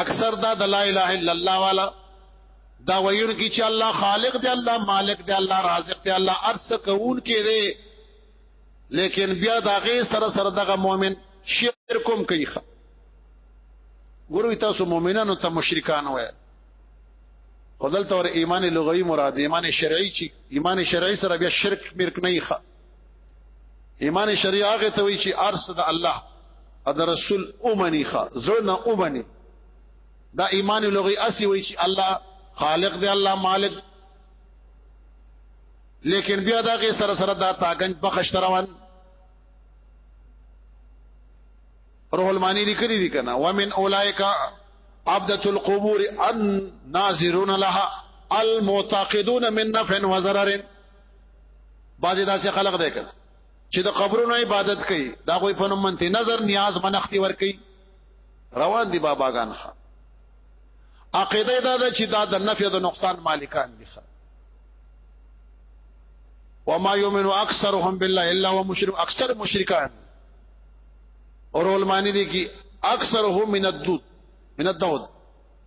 Speaker 1: اکثر دا د لا اله الا الله والا دا ویون کی چې الله خالق دی الله مالک دی الله رازق دی الله ارس کون کې دی لیکن بیا دا غي سره سره دغه مؤمن شرکم کوي ګورو تاسو مؤمنانو ته مشرکان وای خدل تور ایمان لغوی مراد ایمان شرعی چی ایمان شرعی سره بیا شرک مرک نه ښه ایمان شریعه هغه ته وی چې ارس د الله او د رسول اومني ښا زړه نه اومني دا ایمان لغوي اسی وی چې الله خالق دی الله مالک لیکن بیا دا کې سره سره دا تاګنج بخښ روان روح المانی لیکلی دي کنه ومن اولائک عبدت القبور الناظرون لها المعتقدون من نفع وضرر بعضی داسې خلق دی کړ چې د قبرونو عبادت کوي دا کوئی په نوم منته نظر نیاز منختی ور کوي روان دي باباګان خان عقیده دا ده چې دا د نفع د نقصان مالکان دي خان وما يؤمن اكثرهم بالله الا هم مشرك اکثر مشرکان اور علمانی دي کی اکثرهم من الدود من الدود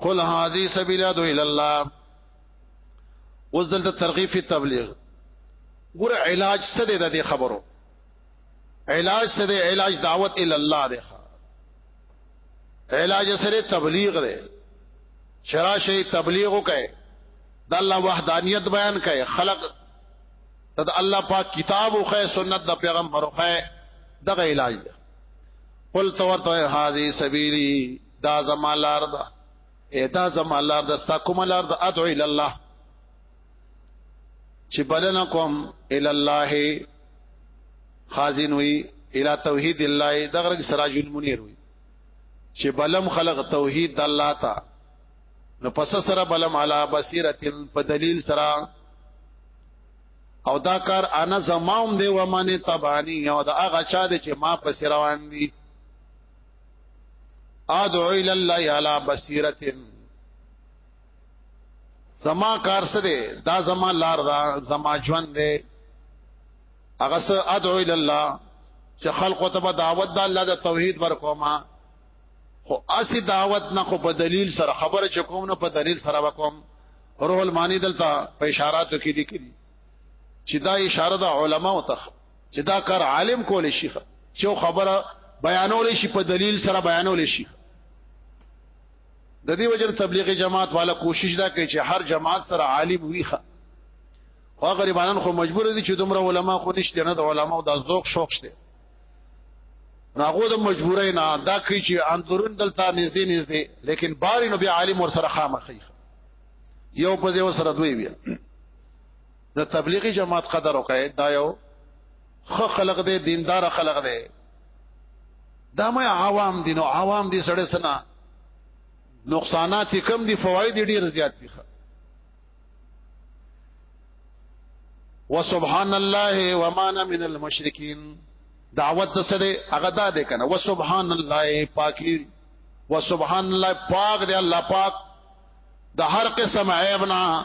Speaker 1: قل هذه سبيل ادعو الى الله اوس دلته ترغیب فی تبلیغ ګور علاج څه دی د خبرو علاج څه دی علاج دعوت ال الله دی علاج سره تبلیغ دی شرا شی تبلیغ وکای د الله وحدانیت بیان کای خلق تد الله پاک کتاب او خی سنت د پیغمبر خو دغه علاج دی قل تو ورته هاذی سبیلی دا زما لار ده اے دا زما لار ده ستا کومه لار ده ادعو الی الله چې بلنه کوم الی الله خازن وی الی توحید الله دغه سراج المنیر وی چې بلم خلق توحید د الله تا نو پس سره بلم علا بصیرت په دلیل سره او دا کار انا زمام دی و من تبانی او دا هغه چا دی چې ما پس روان دي ادعو الى الله على بصيرتين زما کار سره دا زما لار دا زما ژوند دی هغه سره ادعو الى الله چې خلق ته دعوت د الله د توحید ورکوما خو اسی دعوت نه خو په دلیل سره خبره چکوم نه په دلیل سره وکوم روح المانی دلته په اشاراتو کې لیکلي چې دا اشاره د علماو ته چې دا کار عالم کول شي چې خبره بیانول شي په دلیل سره بیانول شي د دې وجه تبلیغ جماعت والا کوشش دا کوي چې هر جماعت سره عالم وي خو غریبانان خو مجبور دي چې دومره علما خو نشته نه د علماو د ذوق شوق شته ناغو د مجبورې نه دا کوي چې اندرون دلته نږدې نږدې لیکن بارینو بیا عالم ور سره خامخې یو په یو سره دوی بیا د تبلیغي جماعت قدر وکړي دا یو خ خلق دې دیندار خلق دې دا مې عوام دي نو عوام دي سړې سنا نقصانات کم دي فواید ډیر زیات دي وسبحان الله وما انا من المشرکین دعوت د سره هغه دا ده کنه وسبحان الله پاکي وسبحان الله پاک دی الله پاک د هر قسم عیب نه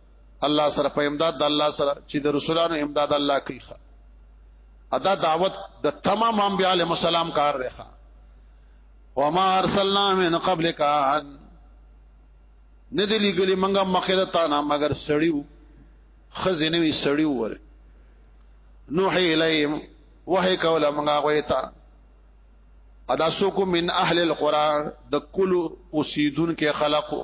Speaker 1: الله سره په امداد د الله سره چې د رسولانو امداد الله کوي ادا دعوت د تمام انبیاء علیهم السلام کار دی ښا وما ارسلنا من قبلک نه دی لګلی منګه مخه تا نه مگر سړیو خزینه وی سړیو ور نوح الیهم وحی کوله منګه غویتا ادا سوکو من اهل القران د کل اوسیدون کې خلقو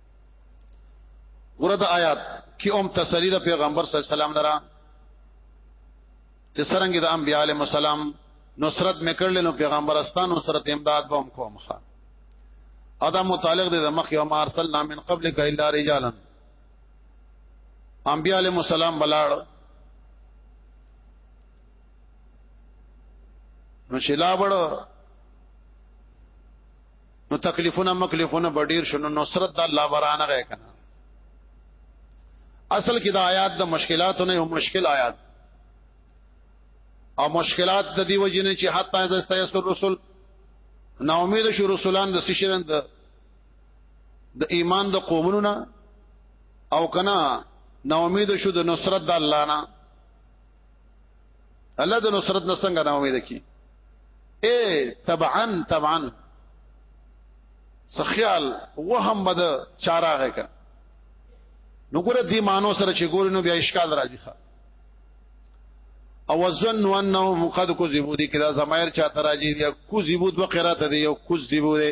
Speaker 1: ورته آیات کې اوم تسلی د پیغمبر صلی الله علیه وسلم درا چې سرنګ د انبیاء علیهم السلام نصرت میکړل نو پیغمبر استان نصرت امداد به هم کوم ښا ادا متعلق د مخ یو ما ارسلنا من قبلک الا رجالا انبیاء علیهم السلام بلاړ نو شلا بڑو نو تکلیفونه مکلیفونه به ډیر شنو نصرت د الله برانه غه کنه اصل کې د آیات د مشکلاتو نه یو مشکل آیات او مشکلات د دی وجنه چې حتی از استیس رسول نا امید شو رسولان د سشرن د د ایمان د قومونو نه او کنا نا امید شو د نصرت د الله نه الله د نصرت نه څنګه نا امید کی اے طبعا طبعا سخیال وهم بد چاراغه کا نو ګره دی مانو سره چې ګور نو بیا اشکال راځي ښا او ظن انهم قد كذبوا دي کدا زمایر چا تراجی دی کذبوا دو قرات دی یو کذبوا دی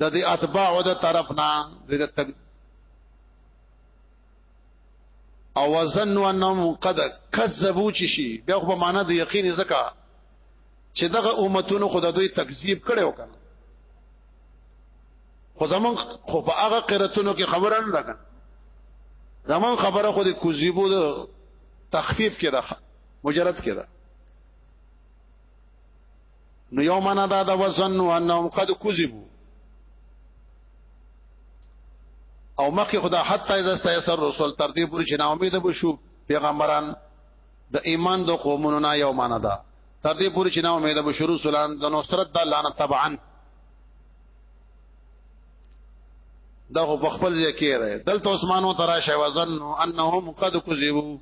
Speaker 1: د دې اتباع او د طرف نه د تک او وزن انهم قد كذبوا شي بیا خو په معنا د یقین زکه چې دغه امتونو خدای دوی تکذیب کړو کنه خو زمون خو په هغه قرتونو کې خبره نه راغله زمون خبره خو د کذیبو د تخفیف کې ده مجرد کې ده نو یو معنا دا د وزن انهم قد کذبوا او مخکې خدا حتی اذا استيسر رسول تر دې پورې چې نا امید بشو پیغمبران د ایمان د قومونو نه یو معنا ده تر دې پورې چې نا امید بشو رسولان د نصرت د لعنه طبعا دا خو بخپل ځای کې راي دلته عثمانو تراشه وزن انهم قد كذبوا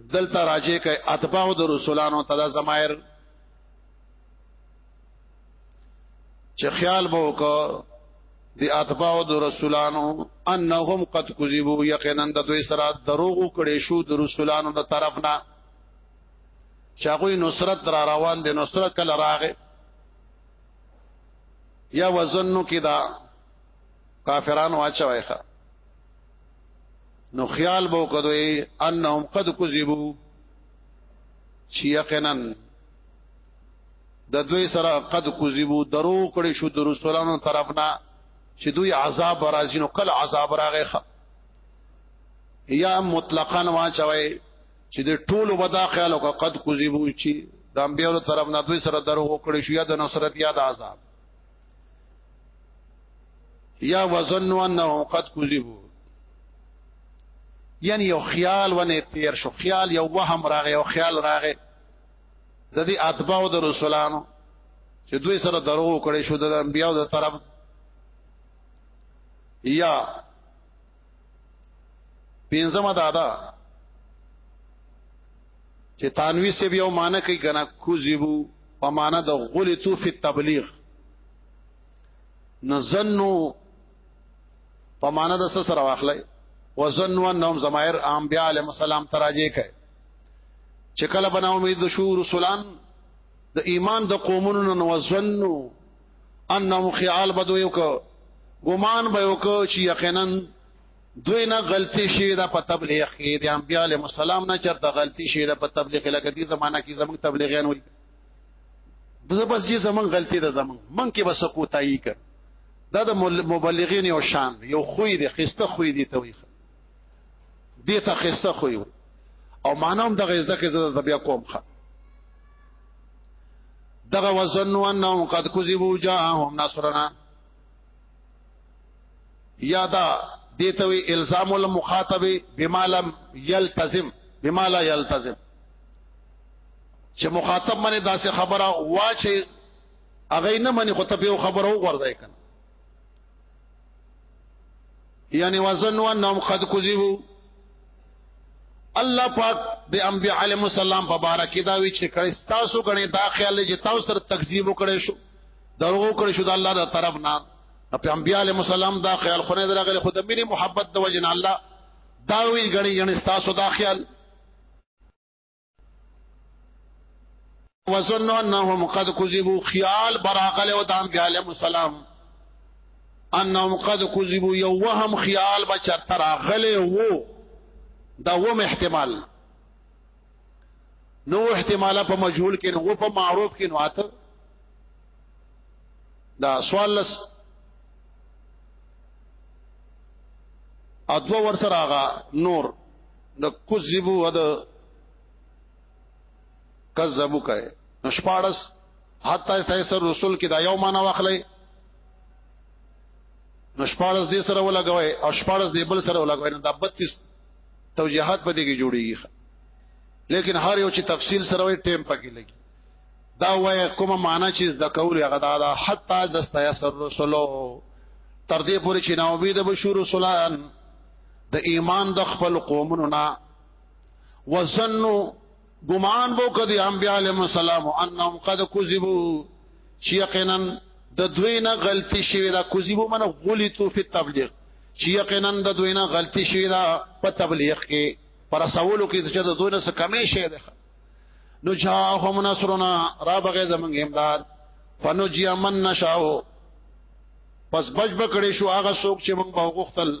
Speaker 1: دلته راځي کوي اتباع د رسولانو تدا زمایر چې خیال به وکړه دی اتباع د رسولانو انهم قد کذبوا یقینا د دوی سره دروغ کړي شو د رسولانو د طرف نه چاغوی نصرت را روان دي نصرت کله راغې یا وزنو کې دا کافرانو اچوي ښه نو خیال بو کدوې انهم قد کذبوا چې یقینا د دوی سره قد کذبوا درو کړي شو د رسولانو طرفنا چې دوی عذاب راځي نو کله عذاب راغی یا مطلقاً واچوي چې د ټولو ودا خیال او قد کذبوا چې د انبیانو طرف نه دوی سره درو کړی شو یا د نصرت یا د عذاب یا وظنوا انهم قد كذبوا یعنی یو خیال ونه تیر شو خیال یو وهم راغی یو خیال راغی د دې اتباع او د رسولانو چې دوی سره درو کړی شو د انبیانو د طرف یا پینځمه دادا چې تانوی سی یو معنی کوي کنه کوذبو په معنی د غلطو فی تبلیغ نظنو په معنی د سره واخلای وظنوا انهم زمائر انبیاء علیهم السلام تراجه کوي چې کله بنا امید شو رسولان د ایمان د قومونو نو وظنوا انهم خیال بدو یو کو ګمان به یو کو چې یقینا دوی نه غلطي شي دا په تبلیغ کې د انبیاء علیهم السلام نه چرته غلطي شي دا په تبلیغ لکه دې زمانہ کې زموږ تبلیغیان وي دغه بس چې زموږ غلطي ده زموږ من کې بس کوتاهي کړ دا د مبلغین یو شان یو خوې دي خسته خوې دي ته وي دې ته قصه خو یو او مانوم دغه زده کې زده بیا کوم خا دغه وزنو انهم قد کذبوا جاءهم نصرنا یادا دیته وی الزام المخاطب بما لم يلتزم بما لا يلتزم چې مخاطب منه داسې خبره واچي اغه نه مني خو ته به خبره وغورځای کنه یعنی وزنوا انهم قد کذبوا الله پاک د انبیاء علیهم السلام په باره کې دا وی چې کړه تاسو غني دا خیال چې تاسو سره تکذیب وکړې شو دروغ کړې شو د الله د طرف نه په انبیاء علیهم السلام دا خیال خو نه درغله خو د مینې محبت د وجنه الله دا وی غني یعنی تاسو دا خیال وظنوا انهم قد كذبوا خيال براغل او دام بیاله مسالم انهم قد كذبوا یو وهم خیال بچر تراغل وو دا وم احتمال نو احتماله په مجهول کې نو په معروف کې نو اته دا سوال لس ادو ور سره نور نو کذبو ود کذبو کای نو شپارس حتی استایسر رسول کې دا یو معنا واخلې نو شپارس دې سره ولګوي او شپارس دې بل سره ولګوي نو دا 32 توجيهات په دې کې جوړيږي لیکن هر یو چې تفصیل سره وي ټیم پکې لګي دا وای کومه معنا چې د کول هغه دا, دا حتی د استایسر رسولو تر دې پورې چې نو امید بشور رسولان د ایمان د خپل قومونو نه وسنو ګمان بو کدی انبیاء علیهم السلام انهم قد کذبوا چې یقینا د دوی نه غلطي شوی دا کذبوا من غلطو فی التبلیغ چې یقینا د دوی نه غلطي شوی دا په تبلیغ کې پر سوالو کې چې د دوی نه څه کمی شي ده نو جاءهم نصرنا را بغه زمنګ امداد فنجیا من نشاو پس بچ بکړې شو هغه څوک چې موږ بغوختل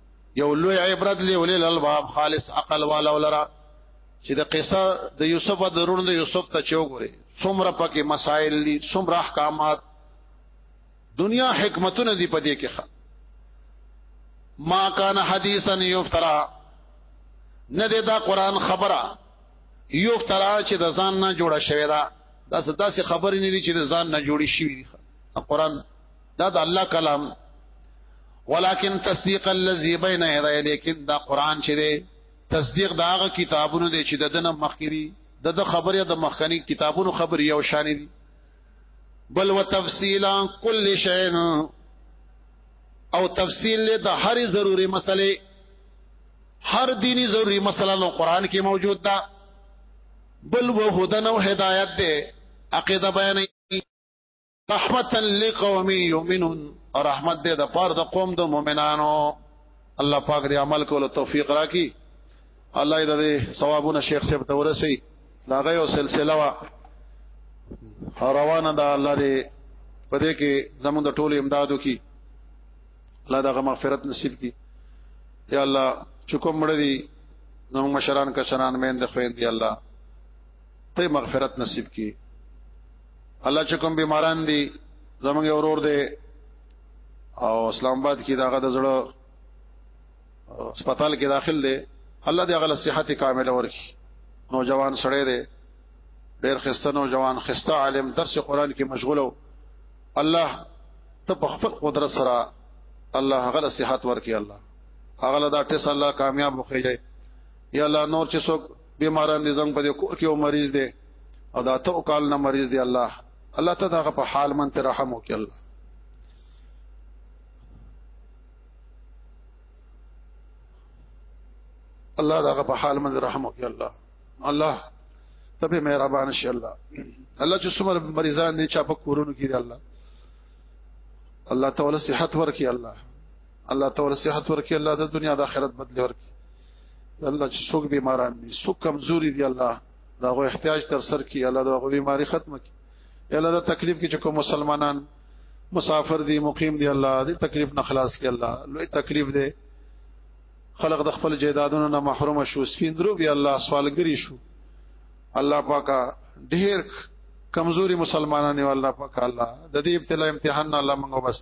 Speaker 1: یو لوی عبرت لولې لالباب خالص عقل والا ولرا چې د قصه د یوسف د درون د یوسف ته چوغوري څومره پکې مسائل دي څومره احکامات دنیا حکمتونه دي پدې کې ښه ما کان حدیثا یفترا نه دې دا قران خبره یفترا چې د ځان نه جوړه شوی دا دا ستاسو خبرې نه دي چې د ځان نه جوړي شي قران دا د الله کلام ولكن تصديق الذي بين يديه لیکن دا قران چې دی تصدیق دا هغه کتابونو دی چې د دنه مخکري د د خبره د مخکنی کتابونو خبر یو شان دي بل وتفصيلا كل شيء او تفصیل له د هر ضروري مسلې هر دینی ضروري مسله نو قران کې موجود ده بل وهدن او هدایت ده عقیده بیان رحمتا لقوم یؤمنون رحمت دې د پاره د قوم د مؤمنانو الله پاک دې عمل کولو توفیق راکړي الله دې ثوابونه شیخ صاحب ته ورسي دا غيو سلسله وا روانه ده الله دې پدې کې زموږ د ټولو امدادو کې الله دغه مغفرت نصیب کړي یا الله چکم مړ دي نو مشران کشران مین د خويندې الله ته مغفرت نصیب کړي الله چې کوم بیماران دي زمونږ اورور دی او اسلام آباد کې داغه د زړه سپیټال کې داخل دی الله دې هغه صحت کامله ورکړي نوجوان سړی دی ډېر خسته نوجوان خسته عالم درس قران کې مشغول او الله ته په خپل قدرت سره الله هغه صحت ورکړي الله هغه دا ټس الله کامیاب وکړي یا الله نور چې څوک بیماران دي زنګ په دې کور کې یو مریض دی او دا ته کال نه مریض دی الله الله ته دا په حال من ته رحم وکړي الله الله دا په حال من رحم وکړي الله الله ته به مهربان شي الله الله چې څومره مریضان دي چا په کورونو کې دي الله الله تعالی صحت ورکړي الله الله تعالی صحت ورکړي الله د دنیا د آخرت بدل ورکړي الله چې څوک بیماران دي څوک کمزوري دي الله دا غو احتیاج تر سر کې الله دا غو بیماری ختم کړي الله دا تکلیف کې چې کوم مسلمانان مسافر دي مقیم دي الله دې تکلیف نه خلاص کړي الله لوی تکلیف دی خلق د خپل جیدادونو نه محروم شو سپیندرو بیا الله سوالګری شو الله پاکا ډیر کمزوري مسلمانانو الله پاکا الله د دې ابتلا امتحان نه الله منغو بس